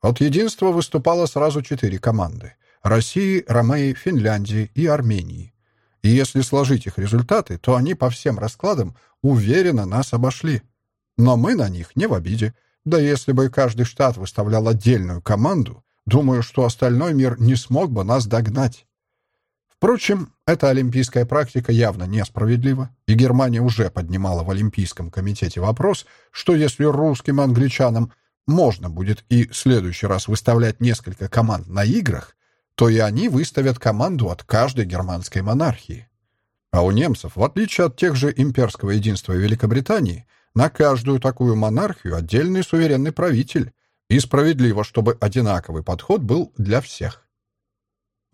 От единства выступало сразу четыре команды — России, Ромеи, Финляндии и Армении. И если сложить их результаты, то они по всем раскладам уверенно нас обошли. Но мы на них не в обиде. Да если бы каждый штат выставлял отдельную команду, Думаю, что остальной мир не смог бы нас догнать. Впрочем, эта олимпийская практика явно несправедлива, и Германия уже поднимала в Олимпийском комитете вопрос, что если русским и англичанам можно будет и в следующий раз выставлять несколько команд на играх, то и они выставят команду от каждой германской монархии. А у немцев, в отличие от тех же имперского единства Великобритании, на каждую такую монархию отдельный суверенный правитель, и справедливо, чтобы одинаковый подход был для всех.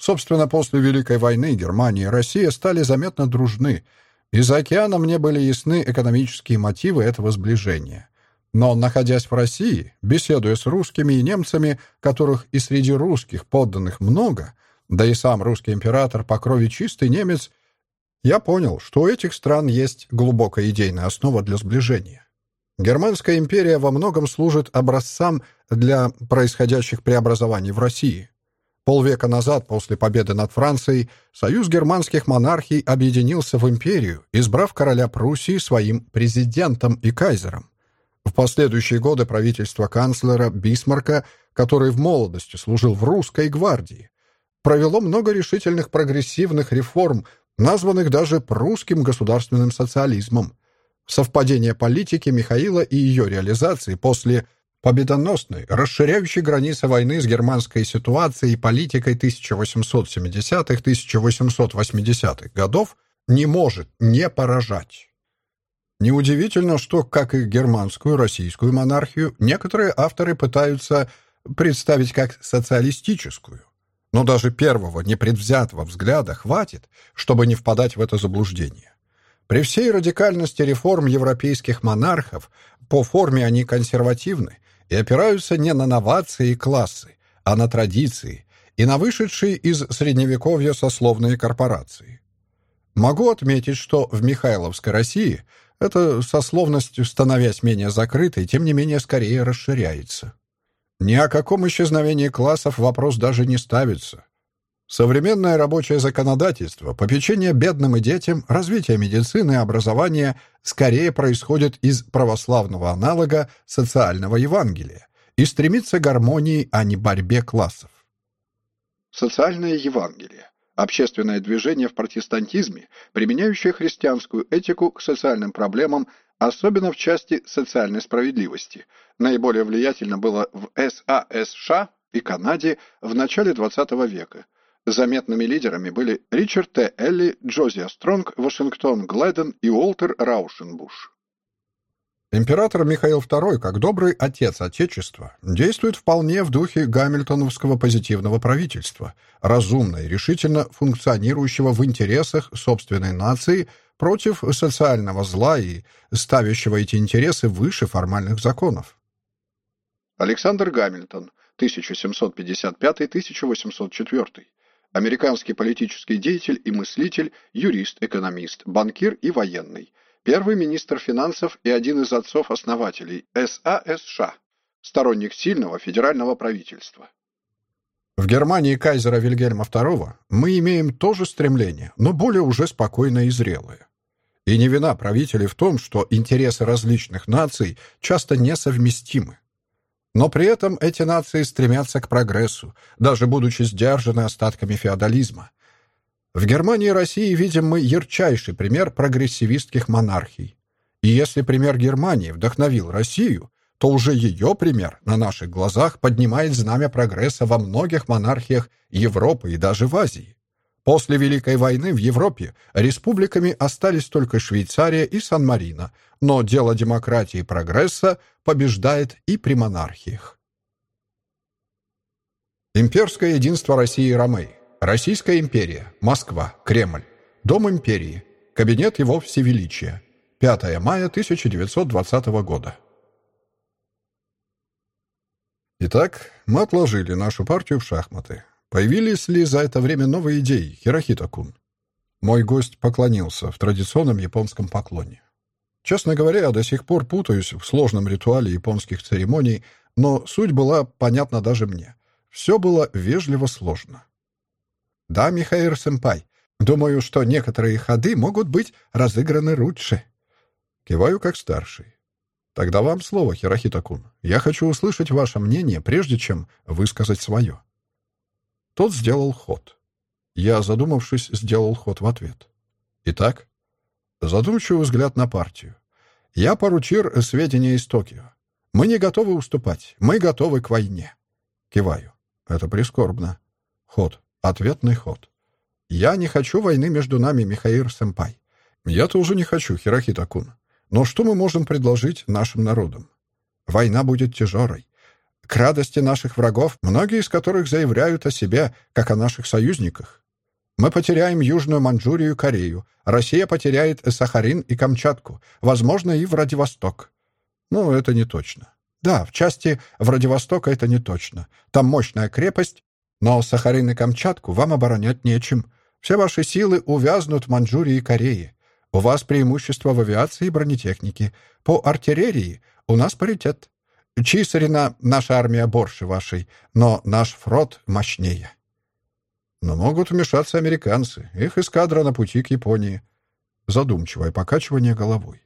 Собственно, после Великой войны Германия и Россия стали заметно дружны, и за океаном мне были ясны экономические мотивы этого сближения. Но, находясь в России, беседуя с русскими и немцами, которых и среди русских подданных много, да и сам русский император по крови чистый немец, я понял, что у этих стран есть глубокая идейная основа для сближения. Германская империя во многом служит образцам для происходящих преобразований в России. Полвека назад, после победы над Францией, союз германских монархий объединился в империю, избрав короля Пруссии своим президентом и кайзером. В последующие годы правительство канцлера Бисмарка, который в молодости служил в русской гвардии, провело много решительных прогрессивных реформ, названных даже прусским государственным социализмом совпадение политики Михаила и ее реализации после победоносной, расширяющей границы войны с германской ситуацией и политикой 1870-1880-х годов не может не поражать. Неудивительно, что, как и германскую российскую монархию, некоторые авторы пытаются представить как социалистическую. Но даже первого непредвзятого взгляда хватит, чтобы не впадать в это заблуждение. При всей радикальности реформ европейских монархов по форме они консервативны и опираются не на новации и классы, а на традиции и на вышедшие из Средневековья сословные корпорации. Могу отметить, что в Михайловской России эта сословность, становясь менее закрытой, тем не менее скорее расширяется. Ни о каком исчезновении классов вопрос даже не ставится. Современное рабочее законодательство, попечение бедным и детям, развитие медицины и образования скорее происходит из православного аналога социального Евангелия и стремится к гармонии, а не борьбе классов. Социальное Евангелие – общественное движение в протестантизме, применяющее христианскую этику к социальным проблемам, особенно в части социальной справедливости. Наиболее влиятельно было в САСШ и Канаде в начале XX века – Заметными лидерами были Ричард Т. Элли, Джозия Стронг, Вашингтон Гледен и Уолтер Раушенбуш. Император Михаил II, как добрый отец Отечества, действует вполне в духе гамильтоновского позитивного правительства, разумно и решительно функционирующего в интересах собственной нации против социального зла и ставящего эти интересы выше формальных законов. Александр Гамильтон, 1755-1804. Американский политический деятель и мыслитель, юрист, экономист, банкир и военный – первый министр финансов и один из отцов-основателей САСШ, сторонник сильного федерального правительства. В Германии кайзера Вильгельма II мы имеем то же стремление, но более уже спокойное и зрелое. И не вина правителей в том, что интересы различных наций часто несовместимы. Но при этом эти нации стремятся к прогрессу, даже будучи сдержаны остатками феодализма, в Германии и России видим мы ярчайший пример прогрессивистских монархий. И если пример Германии вдохновил Россию, то уже ее пример на наших глазах поднимает знамя прогресса во многих монархиях Европы и даже в Азии. После Великой войны в Европе республиками остались только Швейцария и Сан-Марино, но дело демократии и прогресса побеждает и при монархиях. Имперское единство России и Ромеи Российская империя. Москва. Кремль. Дом империи. Кабинет его всевеличия. 5 мая 1920 года. Итак, мы отложили нашу партию в шахматы. Появились ли за это время новые идеи, Хирохита-кун? Мой гость поклонился в традиционном японском поклоне. Честно говоря, я до сих пор путаюсь в сложном ритуале японских церемоний, но суть была понятна даже мне. Все было вежливо сложно. «Да, Михаил Сэмпай. Думаю, что некоторые ходы могут быть разыграны лучше». Киваю как старший. «Тогда вам слово, Хирохитакун. Я хочу услышать ваше мнение, прежде чем высказать свое». Тот сделал ход. Я, задумавшись, сделал ход в ответ. Итак, задумчивый взгляд на партию. Я поручир сведения из Токио. Мы не готовы уступать. Мы готовы к войне. Киваю. Это прискорбно. Ход. Ответный ход. «Я не хочу войны между нами, Михаил-сэмпай. Я тоже не хочу, Хирохитакун. Но что мы можем предложить нашим народам? Война будет тяжелой. К радости наших врагов, многие из которых заявляют о себе, как о наших союзниках. Мы потеряем Южную Манчжурию и Корею. Россия потеряет Сахарин и Камчатку. Возможно, и Владивосток. Ну, это не точно. Да, в части Владивостока это не точно. Там мощная крепость, но Сахарин и Камчатку вам оборонять нечем. Все ваши силы увязнут в Манчжурии и Корее. У вас преимущество в авиации и бронетехнике. По артиллерии у нас паритет. Чисарина наша армия борше вашей, но наш фрот мощнее. Но могут вмешаться американцы. Их эскадра на пути к Японии. Задумчивое покачивание головой.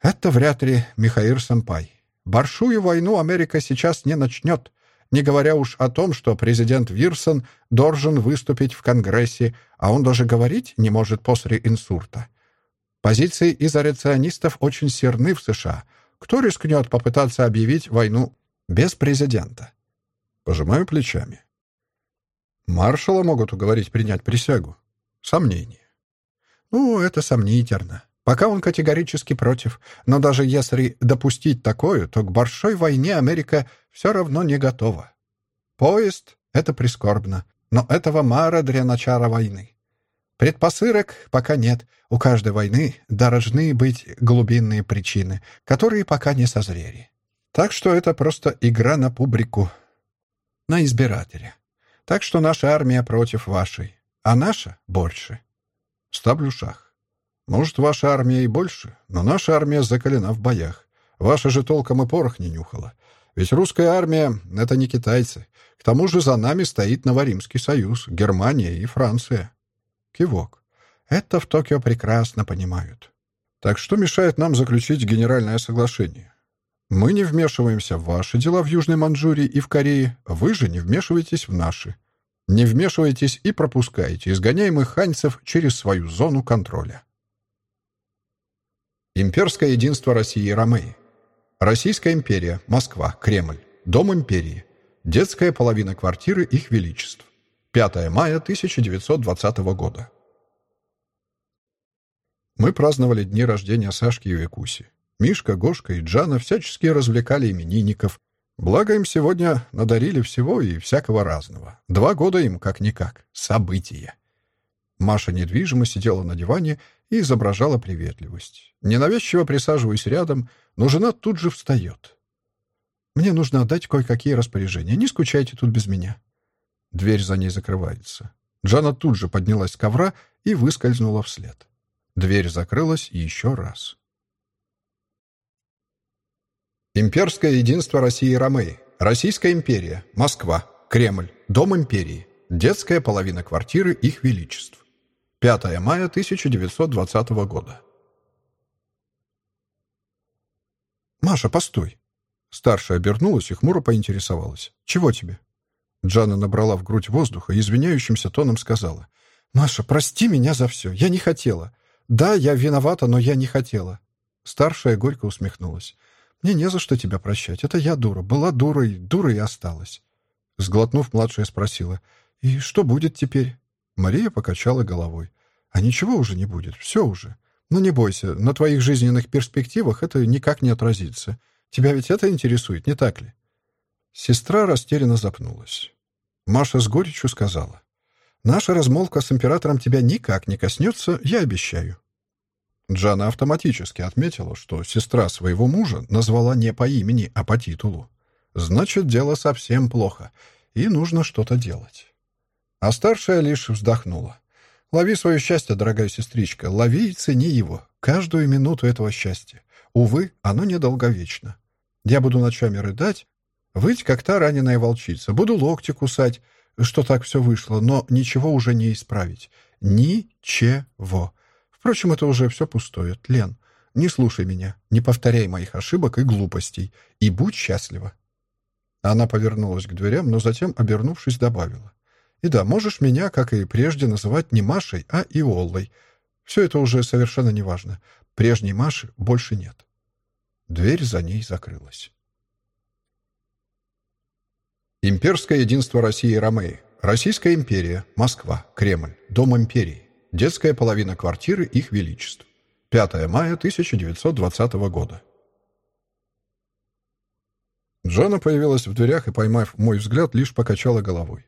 Это вряд ли Михаил Сампай. Большую войну Америка сейчас не начнет не говоря уж о том, что президент Вирсон должен выступить в Конгрессе, а он даже говорить не может после инсульта. Позиции изоляционистов очень серны в США. Кто рискнет попытаться объявить войну без президента? Пожимаю плечами. Маршала могут уговорить принять присягу. Сомнение. Ну, это сомнительно. Пока он категорически против. Но даже если допустить такое, то к большой войне Америка все равно не готова. Поезд — это прискорбно, но этого мара для начала войны. Предпосылок пока нет. У каждой войны должны быть глубинные причины, которые пока не созрели. Так что это просто игра на публику, на избирателя. Так что наша армия против вашей, а наша — больше. Ставлю шах. Может, ваша армия и больше, но наша армия закалена в боях. Ваша же толком и порох не нюхала. Ведь русская армия — это не китайцы. К тому же за нами стоит Новоримский союз, Германия и Франция. Кивок. Это в Токио прекрасно понимают. Так что мешает нам заключить генеральное соглашение? Мы не вмешиваемся в ваши дела в Южной Манчжурии и в Корее, вы же не вмешиваетесь в наши. Не вмешиваетесь и пропускаете изгоняемых ханьцев через свою зону контроля. Имперское единство России и Ромеи. Российская империя, Москва, Кремль, Дом империи. Детская половина квартиры Их Величеств. 5 мая 1920 года. Мы праздновали дни рождения Сашки и Викуси. Мишка, Гошка и Джана всячески развлекали именинников. Благо им сегодня надарили всего и всякого разного. Два года им, как-никак, события. Маша недвижимо сидела на диване и изображала приветливость. Ненавязчиво присаживаясь рядом, но жена тут же встает. «Мне нужно отдать кое-какие распоряжения. Не скучайте тут без меня». Дверь за ней закрывается. Джана тут же поднялась с ковра и выскользнула вслед. Дверь закрылась еще раз. Имперское единство России и Ромеи. Российская империя. Москва. Кремль. Дом империи. Детская половина квартиры Их Величеств. 5 мая 1920 года. «Маша, постой!» Старшая обернулась и хмуро поинтересовалась. «Чего тебе?» Джана набрала в грудь воздуха и извиняющимся тоном сказала. «Маша, прости меня за все. Я не хотела. Да, я виновата, но я не хотела». Старшая горько усмехнулась. «Мне не за что тебя прощать. Это я дура. Была дурой, дурой и осталась». Сглотнув, младшая спросила. «И что будет теперь?» Мария покачала головой. «А ничего уже не будет. Все уже. Ну не бойся, на твоих жизненных перспективах это никак не отразится. Тебя ведь это интересует, не так ли?» Сестра растерянно запнулась. Маша с горечью сказала. «Наша размолвка с императором тебя никак не коснется, я обещаю». Джана автоматически отметила, что сестра своего мужа назвала не по имени, а по титулу. Значит, дело совсем плохо, и нужно что-то делать. А старшая лишь вздохнула. «Лови свое счастье, дорогая сестричка, лови и цени его, каждую минуту этого счастья. Увы, оно недолговечно. Я буду ночами рыдать, выть, как та раненая волчица, буду локти кусать, что так все вышло, но ничего уже не исправить. Ничего. Впрочем, это уже все пустое. Лен, не слушай меня, не повторяй моих ошибок и глупостей, и будь счастлива. Она повернулась к дверям, но затем, обернувшись, добавила. «И да, можешь меня, как и прежде, называть не Машей, а Иоллой. Все это уже совершенно неважно. Прежней Маши больше нет». Дверь за ней закрылась. Имперское единство России и Ромеи. Российская империя. Москва. Кремль. Дом империи. Детская половина квартиры Их Величеств. 5 мая 1920 года. Джона появилась в дверях и, поймав мой взгляд, лишь покачала головой.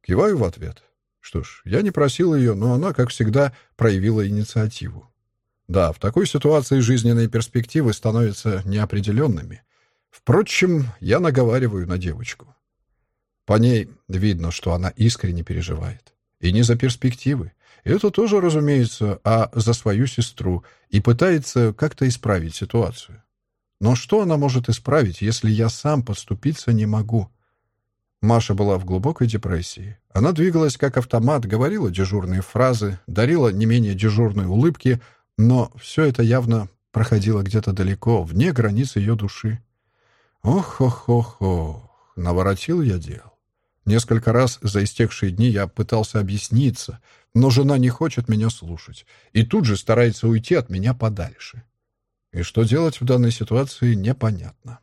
Киваю в ответ. Что ж, я не просил ее, но она, как всегда, проявила инициативу. Да, в такой ситуации жизненные перспективы становятся неопределенными. Впрочем, я наговариваю на девочку. По ней видно, что она искренне переживает. И не за перспективы, это тоже, разумеется, а за свою сестру, и пытается как-то исправить ситуацию. Но что она может исправить, если я сам подступиться не могу? Маша была в глубокой депрессии. Она двигалась как автомат, говорила дежурные фразы, дарила не менее дежурные улыбки, но все это явно проходило где-то далеко, вне границ ее души. Ох-ох-ох-ох, наворотил я дел. Несколько раз за истекшие дни я пытался объясниться, но жена не хочет меня слушать и тут же старается уйти от меня подальше. И что делать в данной ситуации, непонятно.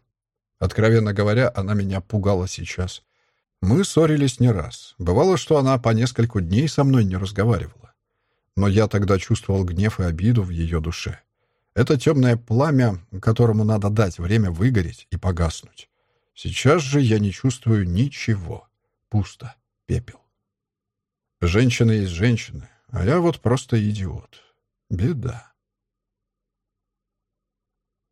Откровенно говоря, она меня пугала сейчас. Мы ссорились не раз. Бывало, что она по несколько дней со мной не разговаривала. Но я тогда чувствовал гнев и обиду в ее душе. Это темное пламя, которому надо дать время выгореть и погаснуть. Сейчас же я не чувствую ничего. Пусто. Пепел. Женщина есть женщина, а я вот просто идиот. Беда.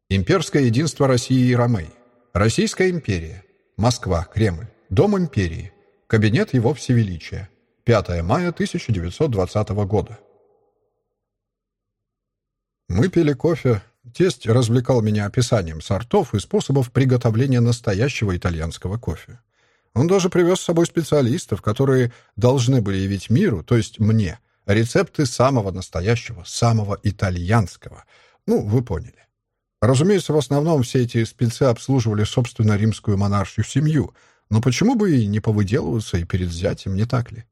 Имперское единство России и Ромей. Российская империя. Москва, Кремль. Дом империи. Кабинет его всевеличия. 5 мая 1920 года. Мы пили кофе. Тесть развлекал меня описанием сортов и способов приготовления настоящего итальянского кофе. Он даже привез с собой специалистов, которые должны были явить миру, то есть мне, рецепты самого настоящего, самого итальянского. Ну, вы поняли. Разумеется, в основном все эти спецы обслуживали, собственно, римскую монаршью семью, но почему бы и не повыделываться и перед взятием, не так ли?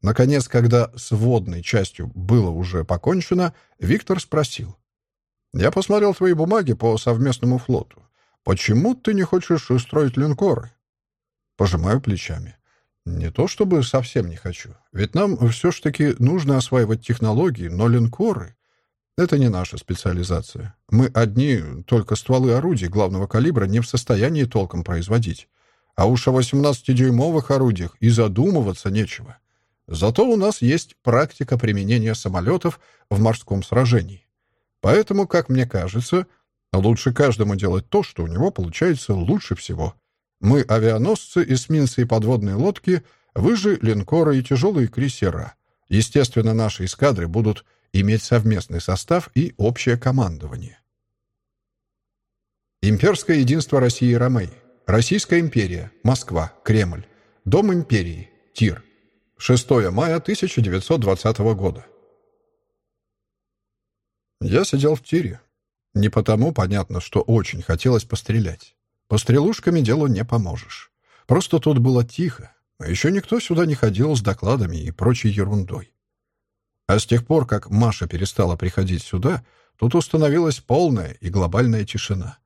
Наконец, когда с водной частью было уже покончено, Виктор спросил. «Я посмотрел твои бумаги по совместному флоту. Почему ты не хочешь устроить линкоры?» Пожимаю плечами. Не то чтобы совсем не хочу. Ведь нам все ж таки нужно осваивать технологии, но линкоры... Это не наша специализация. Мы одни только стволы орудий главного калибра не в состоянии толком производить. А уж о 18-дюймовых орудиях и задумываться нечего. Зато у нас есть практика применения самолетов в морском сражении. Поэтому, как мне кажется, лучше каждому делать то, что у него получается лучше всего. Мы авианосцы, эсминцы и подводные лодки, вы же линкоры и тяжелые крейсера. Естественно, наши эскадры будут иметь совместный состав и общее командование. Имперское единство России и Ромеи. Российская империя. Москва. Кремль. Дом империи. Тир. 6 мая 1920 года. Я сидел в тире. Не потому, понятно, что очень хотелось пострелять. Пострелушками делу не поможешь. Просто тут было тихо, а еще никто сюда не ходил с докладами и прочей ерундой. А с тех пор, как Маша перестала приходить сюда, тут установилась полная и глобальная тишина.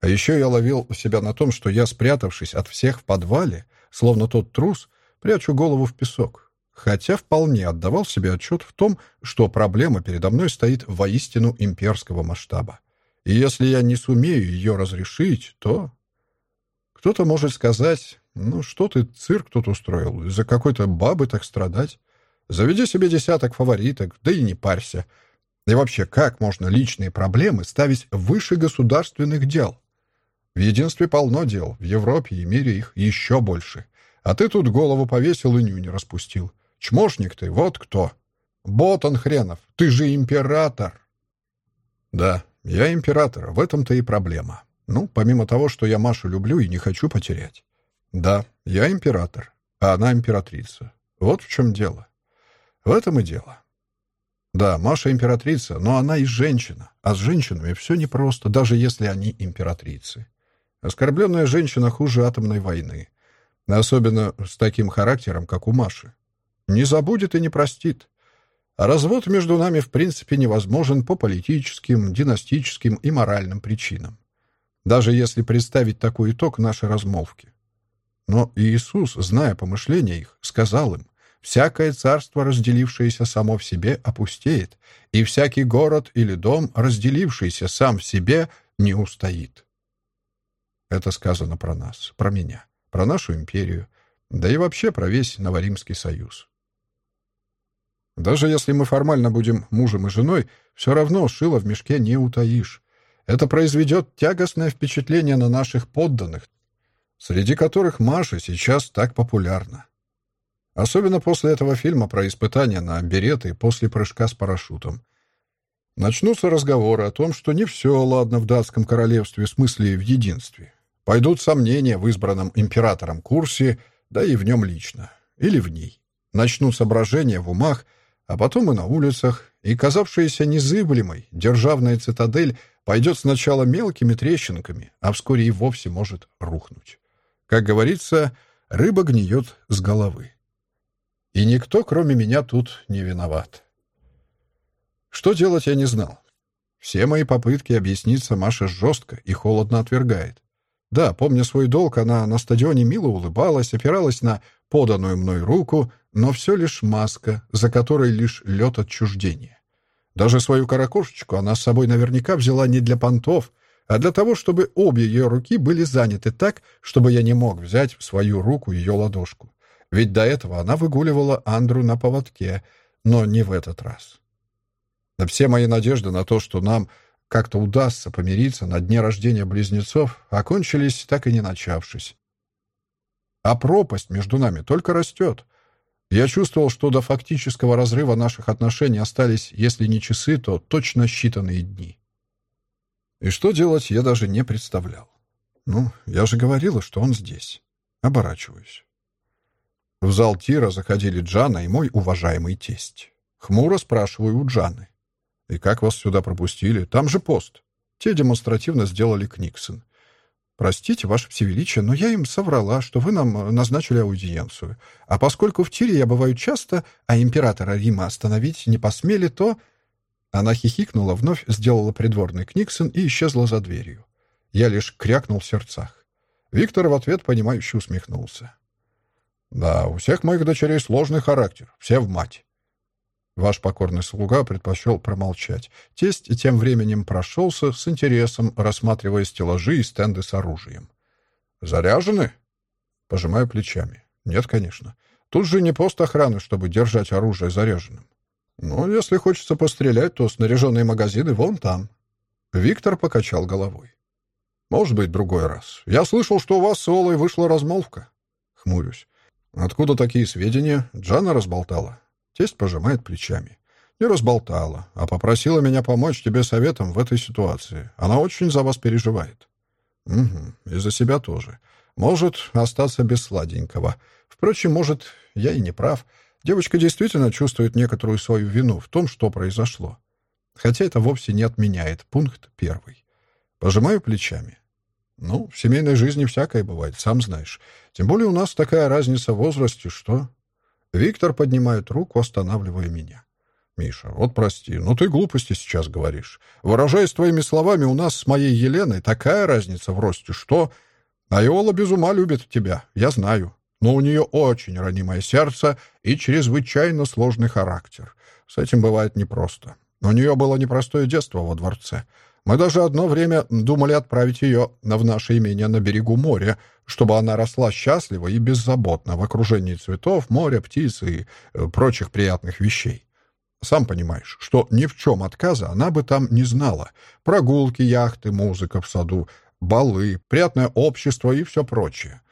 А еще я ловил себя на том, что я, спрятавшись от всех в подвале, словно тот трус, прячу голову в песок. Хотя вполне отдавал себе отчет в том, что проблема передо мной стоит воистину имперского масштаба. И если я не сумею ее разрешить, то... Кто-то может сказать, ну что ты цирк тут устроил, из-за какой-то бабы так страдать? Заведи себе десяток фавориток, да и не парься. И вообще, как можно личные проблемы ставить выше государственных дел? В единстве полно дел, в Европе и мире их еще больше. А ты тут голову повесил и нюни распустил. Чмошник ты, вот кто. Ботан хренов, ты же император. Да, я император, в этом-то и проблема. Ну, помимо того, что я Машу люблю и не хочу потерять. Да, я император, а она императрица. Вот в чем дело. В этом и дело. Да, Маша императрица, но она и женщина. А с женщинами все непросто, даже если они императрицы. Оскорбленная женщина хуже атомной войны. Особенно с таким характером, как у Маши. Не забудет и не простит. А развод между нами в принципе невозможен по политическим, династическим и моральным причинам. Даже если представить такой итог нашей размолвки. Но Иисус, зная помышления их, сказал им, Всякое царство, разделившееся само в себе, опустеет, и всякий город или дом, разделившийся сам в себе, не устоит. Это сказано про нас, про меня, про нашу империю, да и вообще про весь Новоримский союз. Даже если мы формально будем мужем и женой, все равно шило в мешке не утаишь. Это произведет тягостное впечатление на наших подданных, среди которых Маша сейчас так популярна. Особенно после этого фильма про испытания на береты после прыжка с парашютом. Начнутся разговоры о том, что не все ладно в датском королевстве в смысле в единстве. Пойдут сомнения в избранном императором курсе, да и в нем лично. Или в ней. Начнут соображения в умах, а потом и на улицах, и казавшаяся незыблемой державная цитадель пойдет сначала мелкими трещинками, а вскоре и вовсе может рухнуть. Как говорится, рыба гниет с головы. И никто, кроме меня, тут не виноват. Что делать, я не знал. Все мои попытки объясниться Маша жестко и холодно отвергает. Да, помня свой долг, она на стадионе мило улыбалась, опиралась на поданную мной руку, но все лишь маска, за которой лишь лед отчуждения. Даже свою каракошечку она с собой наверняка взяла не для понтов, а для того, чтобы обе ее руки были заняты так, чтобы я не мог взять в свою руку ее ладошку. Ведь до этого она выгуливала Андру на поводке, но не в этот раз. Все мои надежды на то, что нам как-то удастся помириться на дне рождения близнецов, окончились, так и не начавшись. А пропасть между нами только растет. Я чувствовал, что до фактического разрыва наших отношений остались, если не часы, то точно считанные дни. И что делать, я даже не представлял. Ну, я же говорила, что он здесь. Оборачиваюсь. В зал тира заходили Джана и мой уважаемый тесть. Хмуро спрашиваю у Джаны. «И как вас сюда пропустили? Там же пост». Те демонстративно сделали Книксон. «Простите, Ваше Всевеличие, но я им соврала, что вы нам назначили аудиенцию. А поскольку в тире я бываю часто, а императора Рима остановить не посмели, то...» Она хихикнула, вновь сделала придворный Книксон и исчезла за дверью. Я лишь крякнул в сердцах. Виктор в ответ, понимающе усмехнулся. Да, у всех моих дочерей сложный характер, все в мать. Ваш покорный слуга предпочел промолчать. Тесть тем временем прошелся с интересом, рассматривая стеллажи и стенды с оружием. «Заряжены?» Пожимаю плечами. «Нет, конечно. Тут же не пост охраны, чтобы держать оружие заряженным. Ну, если хочется пострелять, то снаряженные магазины вон там». Виктор покачал головой. «Может быть, другой раз. Я слышал, что у вас с Олой вышла размолвка». Хмурюсь. «Откуда такие сведения? Джана разболтала?» Тесть пожимает плечами. Не разболтала, а попросила меня помочь тебе советом в этой ситуации. Она очень за вас переживает. Угу, и за себя тоже. Может остаться без сладенького. Впрочем, может, я и не прав. Девочка действительно чувствует некоторую свою вину в том, что произошло. Хотя это вовсе не отменяет пункт первый. Пожимаю плечами. Ну, в семейной жизни всякое бывает, сам знаешь. Тем более у нас такая разница в возрасте, что... Виктор поднимает руку, останавливая меня. «Миша, вот прости, но ты глупости сейчас говоришь. Выражаясь твоими словами, у нас с моей Еленой такая разница в росте, что... Айола без ума любит тебя, я знаю. Но у нее очень ранимое сердце и чрезвычайно сложный характер. С этим бывает непросто. У нее было непростое детство во дворце. Мы даже одно время думали отправить ее в наше имение на берегу моря, чтобы она росла счастливо и беззаботно в окружении цветов, моря, птиц и э, прочих приятных вещей. Сам понимаешь, что ни в чем отказа она бы там не знала. Прогулки, яхты, музыка в саду, балы, приятное общество и все прочее.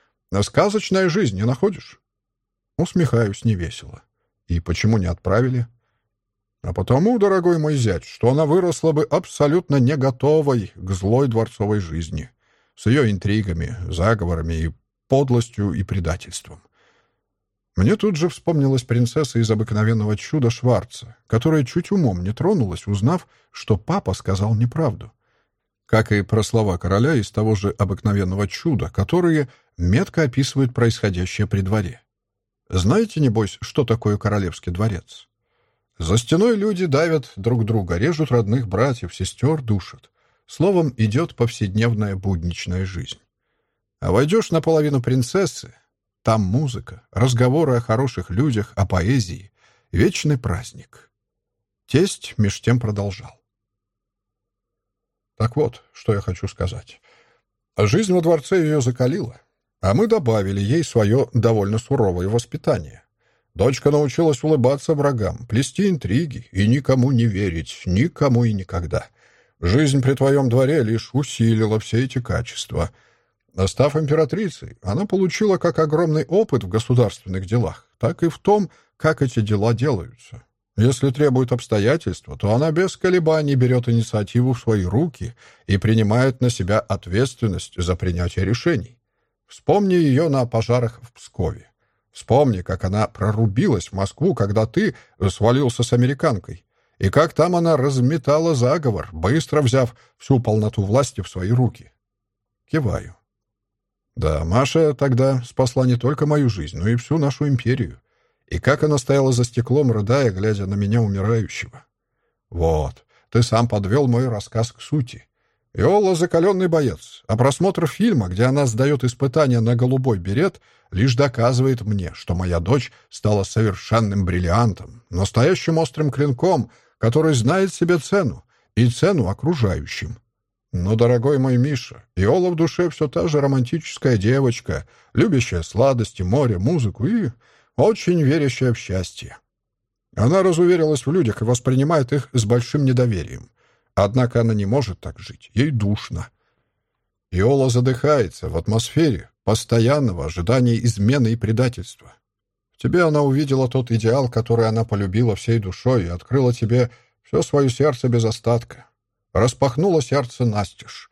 Сказочная жизнь, не находишь? Усмехаюсь невесело. И почему не отправили? А потому, дорогой мой зять, что она выросла бы абсолютно не готовой к злой дворцовой жизни, с ее интригами, заговорами и подлостью и предательством. Мне тут же вспомнилась принцесса из обыкновенного чуда Шварца, которая чуть умом не тронулась, узнав, что папа сказал неправду. Как и про слова короля из того же обыкновенного чуда, которые метко описывают происходящее при дворе. Знаете, небось, что такое королевский дворец? За стеной люди давят друг друга, режут родных братьев, сестер, душат. Словом, идет повседневная будничная жизнь. А войдешь наполовину принцессы, там музыка, разговоры о хороших людях, о поэзии, вечный праздник. Тесть меж тем продолжал. Так вот, что я хочу сказать. Жизнь во дворце ее закалила, а мы добавили ей свое довольно суровое воспитание. Дочка научилась улыбаться врагам, плести интриги и никому не верить, никому и никогда. Жизнь при твоем дворе лишь усилила все эти качества. Став императрицей, она получила как огромный опыт в государственных делах, так и в том, как эти дела делаются. Если требуют обстоятельства, то она без колебаний берет инициативу в свои руки и принимает на себя ответственность за принятие решений. Вспомни ее на пожарах в Пскове. Вспомни, как она прорубилась в Москву, когда ты свалился с американкой, и как там она разметала заговор, быстро взяв всю полноту власти в свои руки. Киваю. Да, Маша тогда спасла не только мою жизнь, но и всю нашу империю. И как она стояла за стеклом, рыдая, глядя на меня умирающего. Вот, ты сам подвел мой рассказ к сути. Иола — закаленный боец, а просмотр фильма, где она сдает испытания на голубой берет, лишь доказывает мне, что моя дочь стала совершенным бриллиантом, настоящим острым клинком, который знает себе цену и цену окружающим. Но, дорогой мой Миша, Иола в душе все та же романтическая девочка, любящая сладости, море, музыку и очень верящая в счастье. Она разуверилась в людях и воспринимает их с большим недоверием. Однако она не может так жить, ей душно. Иола задыхается в атмосфере постоянного ожидания измены и предательства. В тебе она увидела тот идеал, который она полюбила всей душой и открыла тебе все свое сердце без остатка. Распахнула сердце настежь.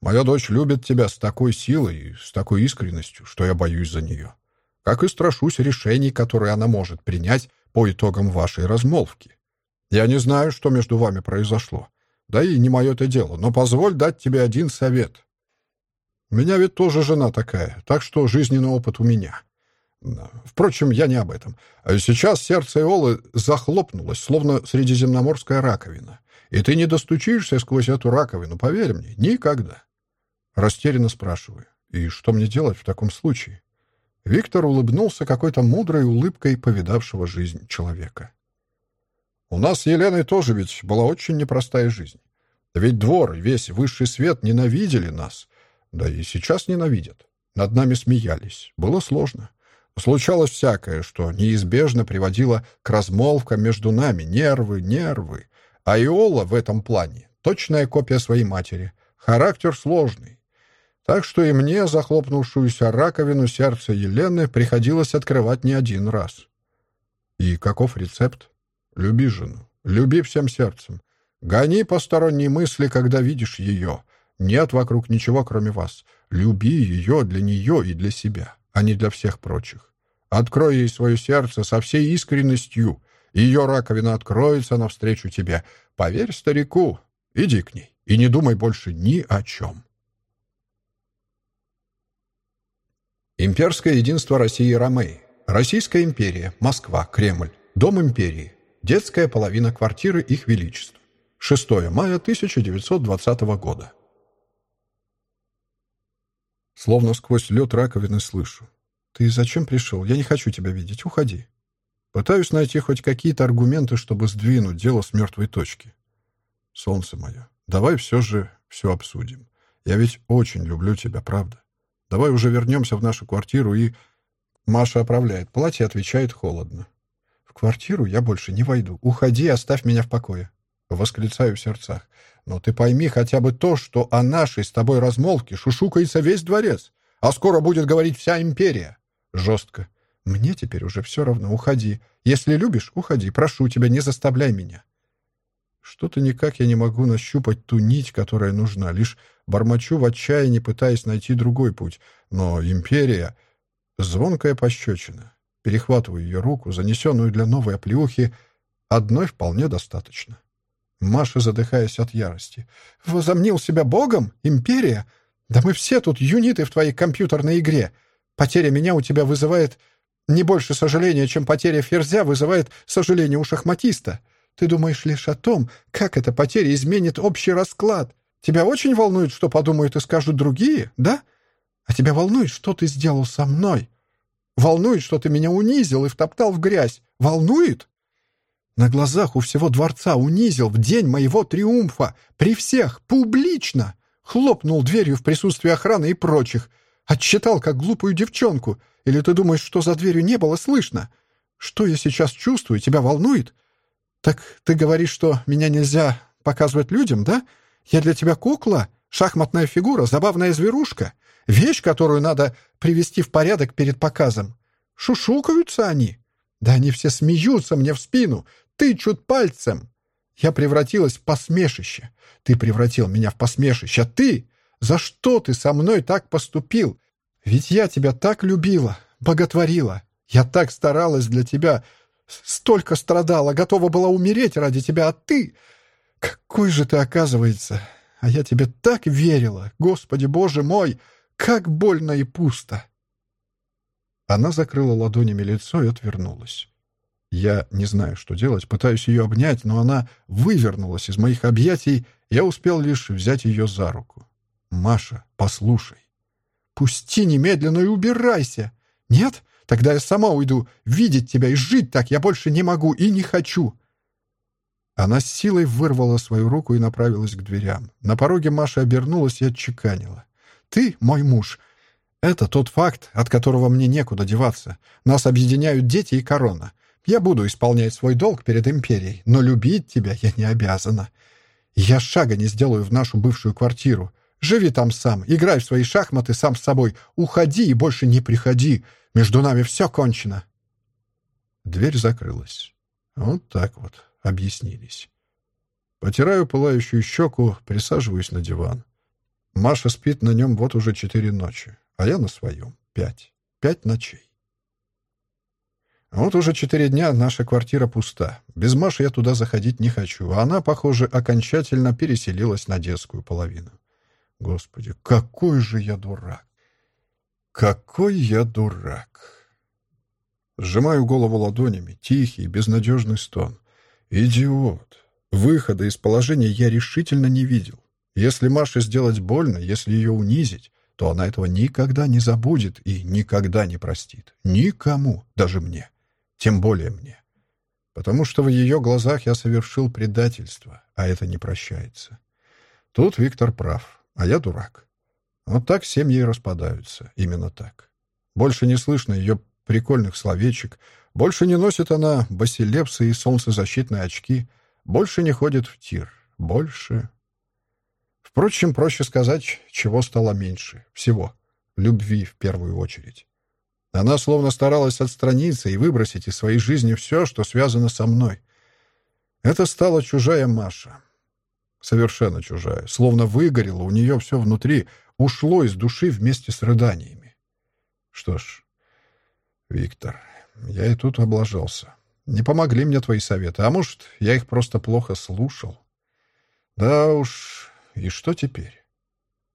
Моя дочь любит тебя с такой силой и с такой искренностью, что я боюсь за нее. Как и страшусь решений, которые она может принять по итогам вашей размолвки. Я не знаю, что между вами произошло. Да и не мое это дело, но позволь дать тебе один совет. У меня ведь тоже жена такая, так что жизненный опыт у меня. Впрочем, я не об этом. А сейчас сердце Иолы захлопнулось, словно средиземноморская раковина. И ты не достучишься сквозь эту раковину, поверь мне, никогда. Растерянно спрашиваю. И что мне делать в таком случае? Виктор улыбнулся какой-то мудрой улыбкой повидавшего жизнь человека. У нас с Еленой тоже ведь была очень непростая жизнь. Ведь двор и весь высший свет ненавидели нас. Да и сейчас ненавидят. Над нами смеялись. Было сложно. Случалось всякое, что неизбежно приводило к размолвкам между нами. Нервы, нервы. А Иола в этом плане — точная копия своей матери. Характер сложный. Так что и мне захлопнувшуюся раковину сердца Елены приходилось открывать не один раз. И каков рецепт? Люби жену. Люби всем сердцем. Гони посторонние мысли, когда видишь ее. Нет вокруг ничего, кроме вас. Люби ее для нее и для себя, а не для всех прочих. Открой ей свое сердце со всей искренностью. Ее раковина откроется навстречу тебе. Поверь старику. Иди к ней и не думай больше ни о чем. Имперское единство России и Ромеи. Российская империя. Москва. Кремль. Дом империи. Детская половина квартиры Их Величеств. 6 мая 1920 года. Словно сквозь лед раковины слышу. «Ты зачем пришел? Я не хочу тебя видеть. Уходи». Пытаюсь найти хоть какие-то аргументы, чтобы сдвинуть дело с мертвой точки. Солнце мое, давай все же все обсудим. Я ведь очень люблю тебя, правда? Давай уже вернемся в нашу квартиру и... Маша оправляет платье, отвечает холодно. Квартиру я больше не войду. Уходи оставь меня в покое. Восклицаю в сердцах. Но ты пойми хотя бы то, что о нашей с тобой размолвке шушукается весь дворец, а скоро будет говорить вся империя. Жестко. Мне теперь уже все равно. Уходи. Если любишь, уходи. Прошу тебя, не заставляй меня. Что-то никак я не могу нащупать ту нить, которая нужна. Лишь бормочу в отчаянии, пытаясь найти другой путь. Но империя... Звонкая пощечина. Перехватываю ее руку, занесенную для новой оплеухи. Одной вполне достаточно. Маша, задыхаясь от ярости. «Возомнил себя богом? Империя? Да мы все тут юниты в твоей компьютерной игре. Потеря меня у тебя вызывает не больше сожаления, чем потеря ферзя вызывает сожаление у шахматиста. Ты думаешь лишь о том, как эта потеря изменит общий расклад. Тебя очень волнует, что подумают и скажут другие, да? А тебя волнует, что ты сделал со мной? Волнует, что ты меня унизил и втоптал в грязь? Волнует? На глазах у всего дворца унизил в день моего триумфа, при всех, публично. Хлопнул дверью в присутствии охраны и прочих. Отчитал, как глупую девчонку. Или ты думаешь, что за дверью не было слышно? Что я сейчас чувствую, тебя волнует? Так ты говоришь, что меня нельзя показывать людям, да? Я для тебя кукла, шахматная фигура, забавная зверушка, вещь, которую надо привести в порядок перед показом. Шушукаются они. Да они все смеются мне в спину, тычут пальцем. Я превратилась в посмешище. Ты превратил меня в посмешище. А ты? За что ты со мной так поступил? Ведь я тебя так любила, боготворила. Я так старалась для тебя, столько страдала, готова была умереть ради тебя, а ты... Какой же ты, оказывается... А я тебе так верила, Господи Боже мой, как больно и пусто. Она закрыла ладонями лицо и отвернулась. Я не знаю, что делать, пытаюсь ее обнять, но она вывернулась из моих объятий, я успел лишь взять ее за руку. «Маша, послушай». «Пусти немедленно и убирайся!» «Нет? Тогда я сама уйду. Видеть тебя и жить так я больше не могу и не хочу!» Она с силой вырвала свою руку и направилась к дверям. На пороге Маша обернулась и отчеканила. «Ты мой муж. Это тот факт, от которого мне некуда деваться. Нас объединяют дети и корона. Я буду исполнять свой долг перед империей, но любить тебя я не обязана. Я шага не сделаю в нашу бывшую квартиру. Живи там сам, играй в свои шахматы сам с собой. Уходи и больше не приходи. Между нами все кончено». Дверь закрылась. Вот так вот объяснились. Потираю пылающую щеку, присаживаюсь на диван. Маша спит на нем вот уже четыре ночи, а я на своем — пять. Пять ночей. Вот уже четыре дня наша квартира пуста. Без Маши я туда заходить не хочу, а она, похоже, окончательно переселилась на детскую половину. Господи, какой же я дурак! Какой я дурак! Сжимаю голову ладонями, тихий, безнадежный стон. Идиот! Выхода из положения я решительно не видел. Если Маше сделать больно, если ее унизить, то она этого никогда не забудет и никогда не простит. Никому, даже мне тем более мне. потому что в ее глазах я совершил предательство, а это не прощается. Тут Виктор прав, а я дурак. Вот так семьи распадаются, именно так. Больше не слышно ее прикольных словечек, больше не носит она басилепсы и солнцезащитные очки, больше не ходит в тир, больше... Впрочем, проще сказать, чего стало меньше. Всего. Любви в первую очередь. Она словно старалась отстраниться и выбросить из своей жизни все, что связано со мной. Это стала чужая Маша. Совершенно чужая. Словно выгорело у нее все внутри, ушло из души вместе с рыданиями. Что ж, Виктор, я и тут облажался. Не помогли мне твои советы, а может, я их просто плохо слушал. Да уж, и что теперь?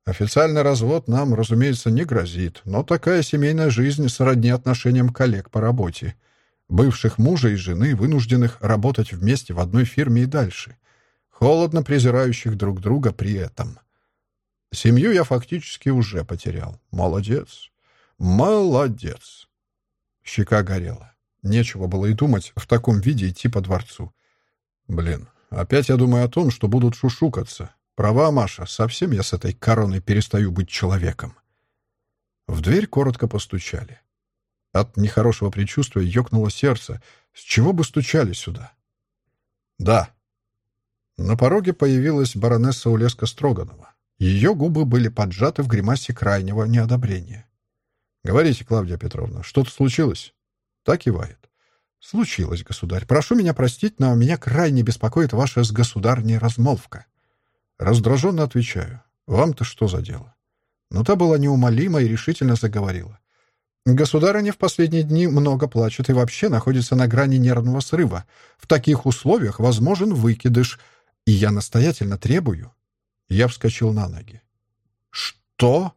Официальный развод нам, разумеется, не грозит, но такая семейная жизнь сродни отношениям коллег по работе, бывших мужа и жены, вынужденных работать вместе в одной фирме и дальше, холодно презирающих друг друга при этом. Семью я фактически уже потерял. Молодец. Молодец. Щека горела. Нечего было и думать в таком виде идти по дворцу. Блин, опять я думаю о том, что будут шушукаться. Права, Маша, совсем я с этой короной перестаю быть человеком. В дверь коротко постучали. От нехорошего предчувствия ёкнуло сердце. С чего бы стучали сюда? Да. На пороге появилась баронесса Улеска Строганова. Ее губы были поджаты в гримасе крайнего неодобрения. «Говорите, Клавдия Петровна, что-то случилось?» Так кивает. «Случилось, государь. Прошу меня простить, но меня крайне беспокоит ваша с государней размолвка». Раздраженно отвечаю. «Вам-то что за дело?» Но та была неумолима и решительно заговорила. «Государыня в последние дни много плачет и вообще находится на грани нервного срыва. В таких условиях возможен выкидыш, и я настоятельно требую». Я вскочил на ноги. «Что?»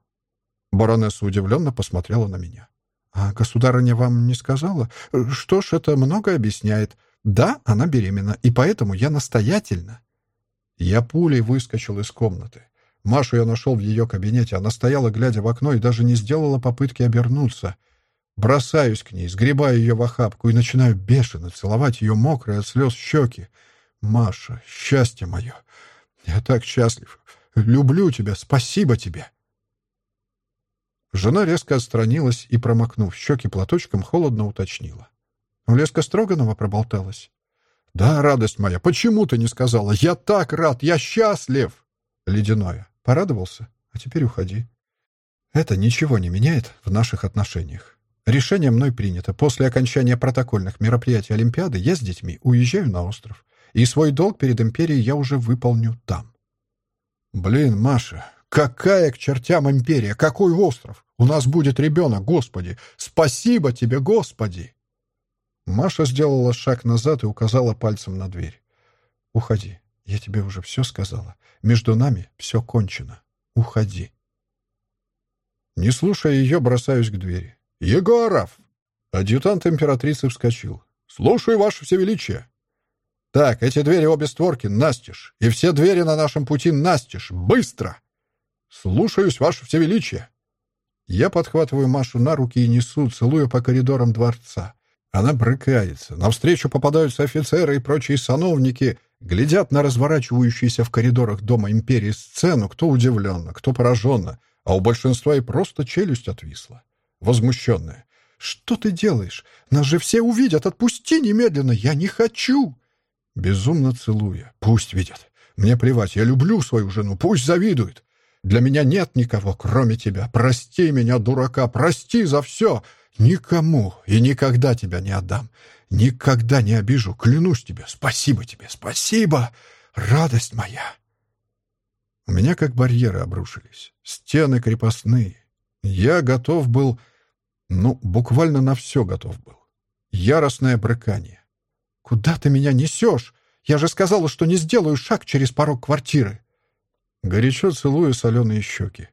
Баронесса удивленно посмотрела на меня. «А государыня вам не сказала? Что ж, это много объясняет. Да, она беременна, и поэтому я настоятельно...» Я пулей выскочил из комнаты. Машу я нашел в ее кабинете. Она стояла, глядя в окно, и даже не сделала попытки обернуться. Бросаюсь к ней, сгребаю ее в охапку и начинаю бешено целовать ее мокрые от слез щеки. «Маша, счастье мое! Я так счастлив! Люблю тебя! Спасибо тебе!» Жена резко отстранилась и, промокнув щеки платочком, холодно уточнила. «У Леска Строганова проболталась?» «Да, радость моя, почему ты не сказала? Я так рад, я счастлив!» Ледяное. Порадовался? А теперь уходи. Это ничего не меняет в наших отношениях. Решение мной принято. После окончания протокольных мероприятий Олимпиады я с детьми уезжаю на остров. И свой долг перед империей я уже выполню там. Блин, Маша, какая к чертям империя? Какой остров? У нас будет ребенок, Господи! Спасибо тебе, Господи! Маша сделала шаг назад и указала пальцем на дверь. «Уходи. Я тебе уже все сказала. Между нами все кончено. Уходи». Не слушая ее, бросаюсь к двери. «Егоров!» Адъютант императрицы вскочил. «Слушаю, ваше всевеличие!» «Так, эти двери обе створки настежь, и все двери на нашем пути настежь. Быстро!» «Слушаюсь, ваше всевеличие!» Я подхватываю Машу на руки и несу, целуя по коридорам дворца. Она брыкается. Навстречу попадаются офицеры и прочие сановники, глядят на разворачивающуюся в коридорах Дома империи сцену, кто удивленно, кто пораженно, а у большинства и просто челюсть отвисла. Возмущенная. «Что ты делаешь? Нас же все увидят! Отпусти немедленно! Я не хочу!» Безумно целуя. «Пусть видят. Мне плевать, я люблю свою жену, пусть завидует. Для меня нет никого, кроме тебя. Прости меня, дурака, прости за все. Никому и никогда тебя не отдам. Никогда не обижу, клянусь тебе. Спасибо тебе, спасибо, радость моя. У меня как барьеры обрушились, стены крепостные. Я готов был, ну, буквально на все готов был. Яростное брыкание. «Куда ты меня несешь? Я же сказала, что не сделаю шаг через порог квартиры». Горячо целую соленые щеки.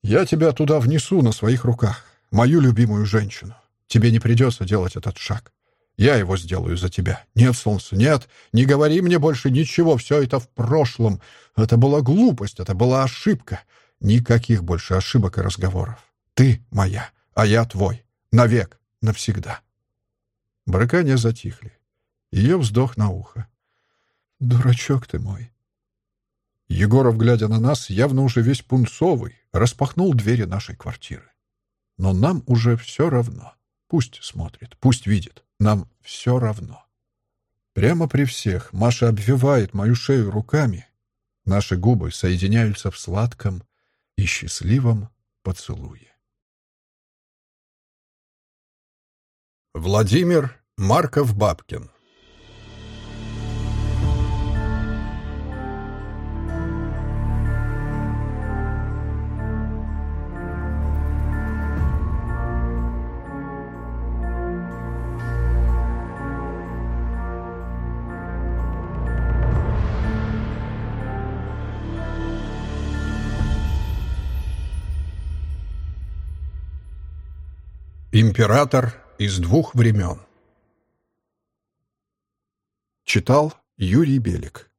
«Я тебя туда внесу на своих руках мою любимую женщину. Тебе не придется делать этот шаг. Я его сделаю за тебя. Нет, солнце, нет. Не говори мне больше ничего. Все это в прошлом. Это была глупость, это была ошибка. Никаких больше ошибок и разговоров. Ты моя, а я твой. Навек, навсегда. Брыкания затихли. Ее вздох на ухо. «Дурачок ты мой». Егоров, глядя на нас, явно уже весь пунцовый, распахнул двери нашей квартиры. Но нам уже все равно. Пусть смотрит, пусть видит. Нам все равно. Прямо при всех Маша обвивает мою шею руками. Наши губы соединяются в сладком и счастливом поцелуе. Владимир Марков-Бабкин Император из двух времен Читал Юрий Белик